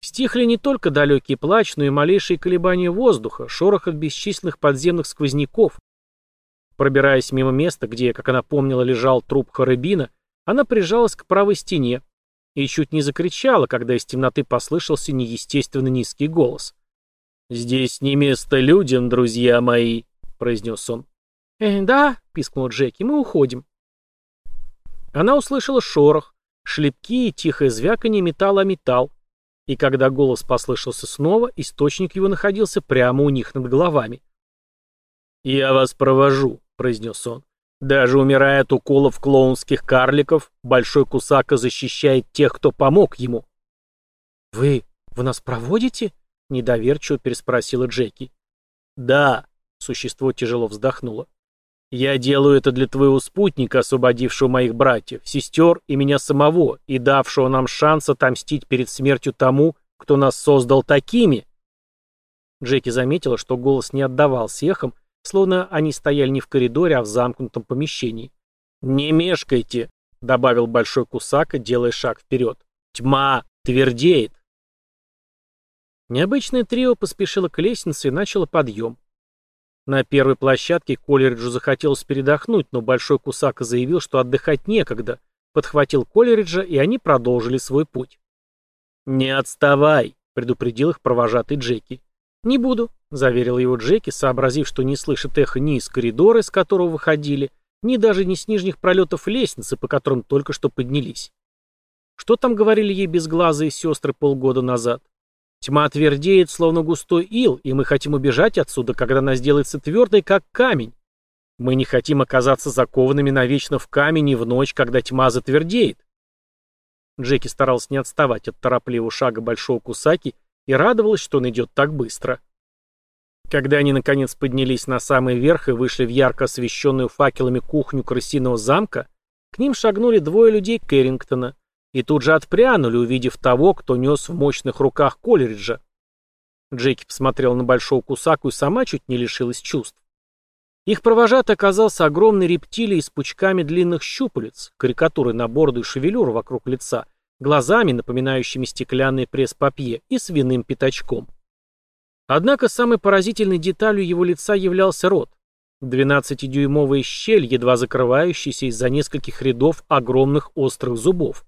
Стихли не только далекий плач, но и малейшие колебания воздуха, шорох от бесчисленных подземных сквозняков. Пробираясь мимо места, где, как она помнила, лежал труп Харыбина, она прижалась к правой стене и чуть не закричала, когда из темноты послышался неестественно низкий голос. «Здесь не место людям, друзья мои», — произнес он. «Э, да», — пискнул Джеки, — «мы уходим». Она услышала шорох, шлепки и тихое звяканье металла о металл. И когда голос послышался снова, источник его находился прямо у них над головами. «Я вас провожу», — произнес он. «Даже умирая от уколов клоунских карликов, Большой Кусака защищает тех, кто помог ему». «Вы... вы нас проводите?» Недоверчиво переспросила Джеки. «Да», Существо тяжело вздохнуло. «Я делаю это для твоего спутника, освободившего моих братьев, сестер и меня самого, и давшего нам шанс отомстить перед смертью тому, кто нас создал такими». Джеки заметила, что голос не отдавался эхом, словно они стояли не в коридоре, а в замкнутом помещении. «Не мешкайте», — добавил Большой Кусака, делая шаг вперед. «Тьма твердеет». Необычное трио поспешило к лестнице и начало подъем. На первой площадке Колериджу захотелось передохнуть, но Большой Кусака заявил, что отдыхать некогда, подхватил Колериджа, и они продолжили свой путь. «Не отставай», — предупредил их провожатый Джеки. «Не буду», — заверил его Джеки, сообразив, что не слышит эхо ни из коридора, из которого выходили, ни даже не с нижних пролетов лестницы, по которым только что поднялись. Что там говорили ей безглазые сестры полгода назад? Тьма твердеет, словно густой ил, и мы хотим убежать отсюда, когда она сделается твердой, как камень. Мы не хотим оказаться закованными навечно в камень и в ночь, когда тьма затвердеет. Джеки старался не отставать от торопливого шага большого кусаки и радовалась, что он идет так быстро. Когда они наконец поднялись на самый верх и вышли в ярко освещенную факелами кухню крысиного замка, к ним шагнули двое людей Кэррингтона, и тут же отпрянули, увидев того, кто нес в мощных руках Колериджа. Джеки посмотрел на большого кусаку и сама чуть не лишилась чувств. Их провожатый оказался огромной рептилией с пучками длинных щупалец, карикатурой на бороду и шевелюру вокруг лица, глазами, напоминающими стеклянный пресс-папье, и свиным пятачком. Однако самой поразительной деталью его лица являлся рот. Двенадцатидюймовая щель, едва закрывающаяся из-за нескольких рядов огромных острых зубов.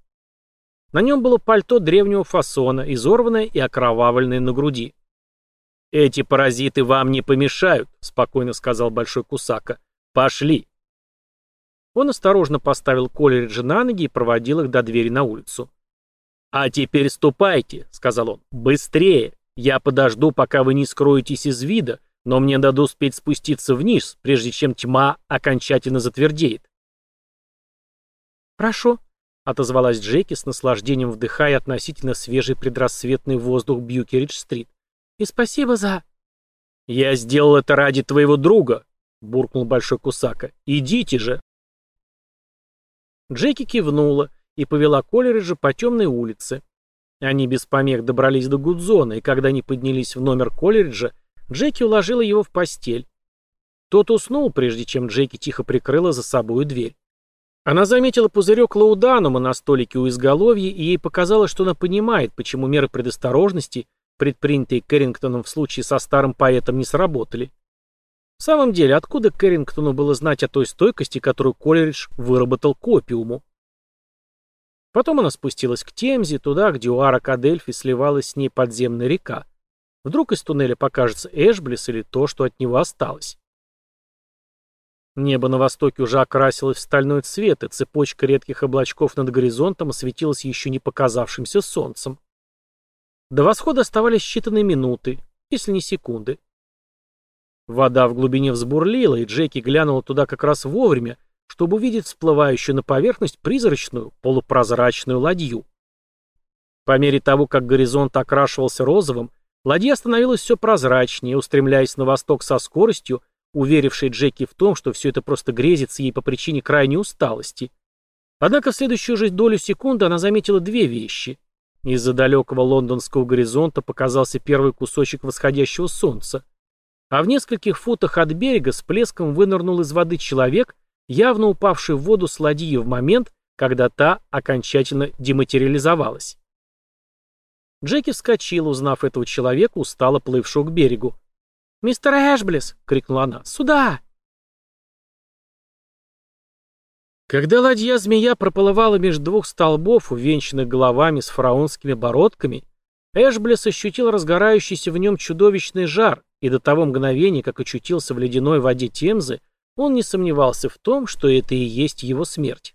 На нем было пальто древнего фасона, изорванное и окровавленное на груди. «Эти паразиты вам не помешают», — спокойно сказал Большой Кусака. «Пошли». Он осторожно поставил Колериджа на ноги и проводил их до двери на улицу. «А теперь ступайте», — сказал он. «Быстрее! Я подожду, пока вы не скроетесь из вида, но мне надо успеть спуститься вниз, прежде чем тьма окончательно затвердеет». «Хорошо», — отозвалась Джеки с наслаждением вдыхая относительно свежий предрассветный воздух Бьюкеридж-стрит. «И спасибо за...» «Я сделал это ради твоего друга», — буркнул Большой Кусака. «Идите же». Джеки кивнула и повела Колериджа по темной улице. Они без помех добрались до Гудзона, и когда они поднялись в номер Колериджа, Джеки уложила его в постель. Тот уснул, прежде чем Джеки тихо прикрыла за собой дверь. Она заметила пузырек лауданума на столике у изголовья, и ей показалось, что она понимает, почему меры предосторожности, предпринятые Кэррингтоном в случае со старым поэтом, не сработали. В самом деле, откуда Кэррингтону было знать о той стойкости, которую Колеридж выработал к опиуму? Потом она спустилась к Темзе, туда, где у арок Адельфи сливалась с ней подземная река. Вдруг из туннеля покажется Эшблис или то, что от него осталось. Небо на востоке уже окрасилось в стальной цвет, и цепочка редких облачков над горизонтом осветилась еще не показавшимся солнцем. До восхода оставались считанные минуты, если не секунды. Вода в глубине взбурлила, и Джеки глянула туда как раз вовремя, чтобы увидеть всплывающую на поверхность призрачную, полупрозрачную ладью. По мере того, как горизонт окрашивался розовым, ладья становилась все прозрачнее, устремляясь на восток со скоростью, уверивший Джеки в том, что все это просто грезится ей по причине крайней усталости. Однако в следующую же долю секунды она заметила две вещи. Из-за далекого лондонского горизонта показался первый кусочек восходящего солнца, а в нескольких футах от берега с плеском вынырнул из воды человек, явно упавший в воду с ладьи в момент, когда та окончательно дематериализовалась. Джеки вскочил, узнав этого человека, устало плывшего к берегу. «Мистер Эшблес!» — крикнула она. «Сюда!» Когда ладья-змея проплывала между двух столбов, увенчанных головами с фараонскими бородками, Эшблес ощутил разгорающийся в нем чудовищный жар, и до того мгновения, как очутился в ледяной воде Темзы, он не сомневался в том, что это и есть его смерть.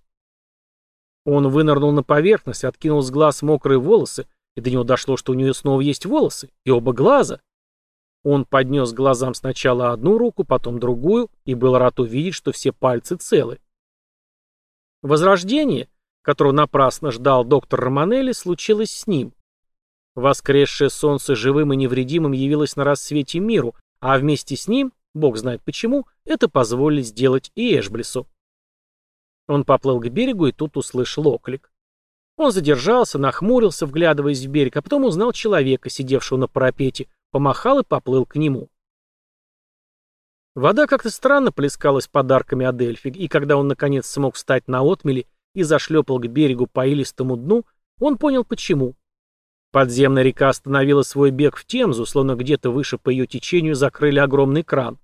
Он вынырнул на поверхность, откинул с глаз мокрые волосы, и до него дошло, что у нее снова есть волосы, и оба глаза. Он поднес глазам сначала одну руку, потом другую, и был рад увидеть, что все пальцы целы. Возрождение, которого напрасно ждал доктор Романелли, случилось с ним. Воскресшее солнце живым и невредимым явилось на рассвете миру, а вместе с ним бог знает почему, это позволили сделать и Эшблису. Он поплыл к берегу и тут услышал оклик. Он задержался, нахмурился, вглядываясь в берег, а потом узнал человека, сидевшего на парапете, помахал и поплыл к нему. Вода как-то странно плескалась подарками от Эльфи, и когда он наконец смог встать на отмели и зашлепал к берегу по илистому дну, он понял почему. Подземная река остановила свой бег в Темзу, словно где-то выше по ее течению закрыли огромный кран.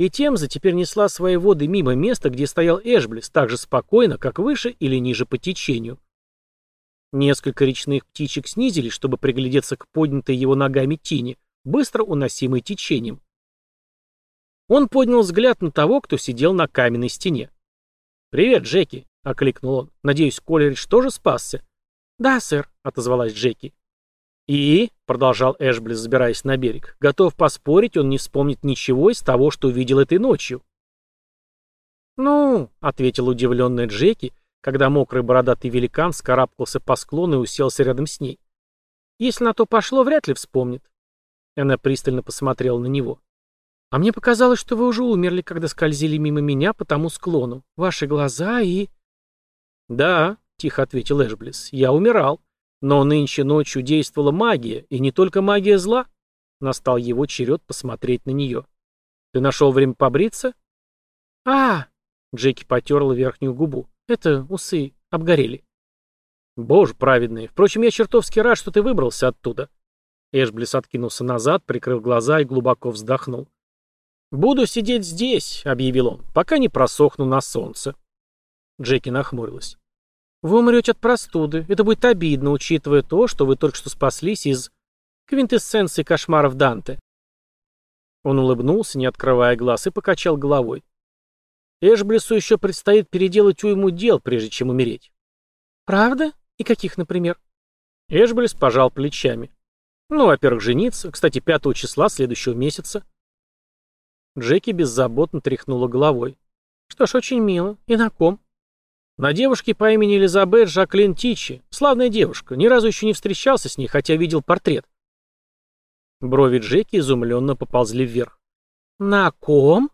И Темза теперь несла свои воды мимо места, где стоял Эшблис, так же спокойно, как выше или ниже по течению. Несколько речных птичек снизились, чтобы приглядеться к поднятой его ногами тени, быстро уносимой течением. Он поднял взгляд на того, кто сидел на каменной стене. «Привет, Джеки», — окликнул он. «Надеюсь, Колеридж тоже спасся?» «Да, сэр», — отозвалась Джеки. «И», — продолжал Эшблис, забираясь на берег, — «готов поспорить, он не вспомнит ничего из того, что увидел этой ночью». «Ну», — ответил удивленная Джеки, когда мокрый бородатый великан скарабкался по склону и уселся рядом с ней. «Если на то пошло, вряд ли вспомнит». Она пристально посмотрела на него. «А мне показалось, что вы уже умерли, когда скользили мимо меня по тому склону. Ваши глаза и...» «Да», — тихо ответил Эшблис, — «я умирал. Но нынче ночью действовала магия, и не только магия зла. Настал его черед посмотреть на нее. Ты нашел время побриться? А, Джеки потерла верхнюю губу. Это усы обгорели. Боже праведный. Впрочем, я чертовски рад, что ты выбрался оттуда. Эшблис откинулся назад, прикрыл глаза и глубоко вздохнул. «Буду сидеть здесь», — объявил он, — «пока не просохну на солнце». Джеки нахмурилась. Вы умрете от простуды. Это будет обидно, учитывая то, что вы только что спаслись из квинтэссенции кошмаров Данте. Он улыбнулся, не открывая глаз, и покачал головой. Эшблесу еще предстоит переделать уйму дел, прежде чем умереть. Правда? И каких, например? Эшблес пожал плечами. Ну, во-первых, жениться. Кстати, пятого числа следующего месяца. Джеки беззаботно тряхнула головой. Что ж, очень мило. И на ком? На девушке по имени Элизабет Жаклин Тичи. Славная девушка. Ни разу еще не встречался с ней, хотя видел портрет. Брови Джеки изумленно поползли вверх. «На ком?»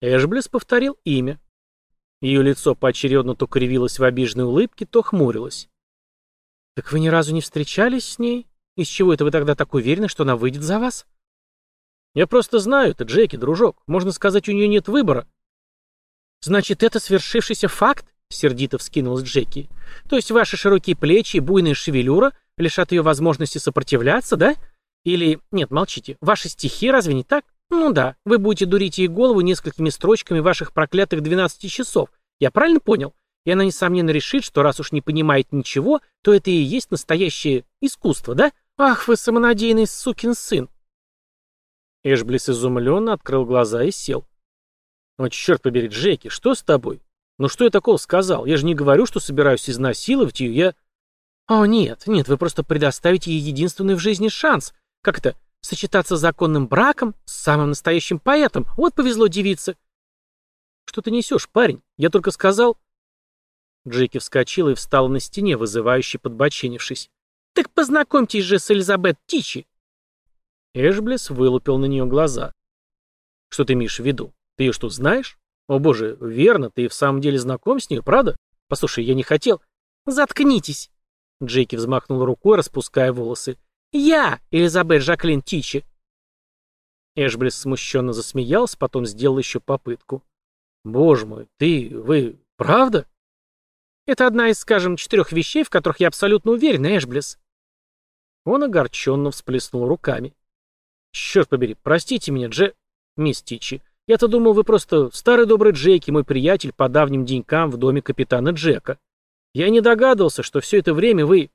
Эшблес повторил имя. Ее лицо поочередно то кривилось в обиженной улыбке, то хмурилось. «Так вы ни разу не встречались с ней? Из чего это вы тогда так уверены, что она выйдет за вас?» «Я просто знаю это, Джеки, дружок. Можно сказать, у нее нет выбора». «Значит, это свершившийся факт?» сердито вскинулась Джеки. «То есть ваши широкие плечи и буйная шевелюра лишат ее возможности сопротивляться, да? Или... Нет, молчите. Ваши стихи разве не так? Ну да, вы будете дурить ей голову несколькими строчками ваших проклятых 12 часов. Я правильно понял? И она, несомненно, решит, что раз уж не понимает ничего, то это и есть настоящее искусство, да? Ах вы самонадеянный сукин сын!» Эшблис изумленно открыл глаза и сел. «О, черт побери, Джеки, что с тобой? «Ну что я такого сказал? Я же не говорю, что собираюсь изнасиловать ее, я...» «О, нет, нет, вы просто предоставите ей единственный в жизни шанс. Как это? Сочетаться законным браком с самым настоящим поэтом. Вот повезло девице». «Что ты несешь, парень? Я только сказал...» Джеки вскочила и встала на стене, вызывающе подбоченившись. «Так познакомьтесь же с Элизабет Тичи!» Эшблес вылупил на нее глаза. «Что ты имеешь в виду? Ты ее что, знаешь?» О боже, верно, ты в самом деле знаком с ней, правда? Послушай, я не хотел... Заткнитесь! Джеки взмахнул рукой, распуская волосы. Я, Элизабет Жаклин Тичи. Эшблес смущенно засмеялся, потом сделал еще попытку. Боже мой, ты, вы, правда? Это одна из, скажем, четырех вещей, в которых я абсолютно уверен, Эшблес. Он огорченно всплеснул руками. Черт побери, простите меня, Дже... Мисс Тичи, я-то думал, вы просто старый добрый Джеки, мой приятель по давним денькам в доме капитана Джека. Я не догадывался, что все это время вы...»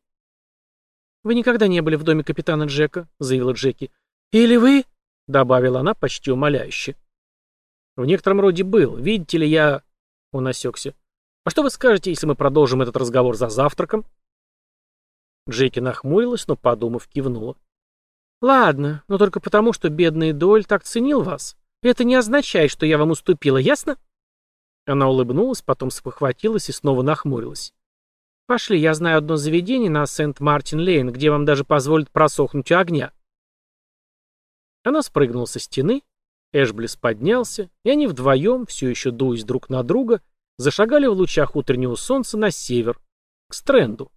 «Вы никогда не были в доме капитана Джека», — заявила Джеки. «Или вы...» — добавила она почти умоляюще. «В некотором роде был. Видите ли, я...» Он осекся. «А что вы скажете, если мы продолжим этот разговор за завтраком?» Джеки нахмурилась, но, подумав, кивнула. «Ладно, но только потому, что бедный Доль так ценил вас. Это не означает, что я вам уступила, ясно?» Она улыбнулась, потом спохватилась и снова нахмурилась. «Пошли, я знаю одно заведение на Сент-Мартин-Лейн, где вам даже позволят просохнуть у огня». Она спрыгнула со стены Эшблис поднялся, и они вдвоем, все еще дуясь друг на друга, зашагали в лучах утреннего солнца на север, к Стренду.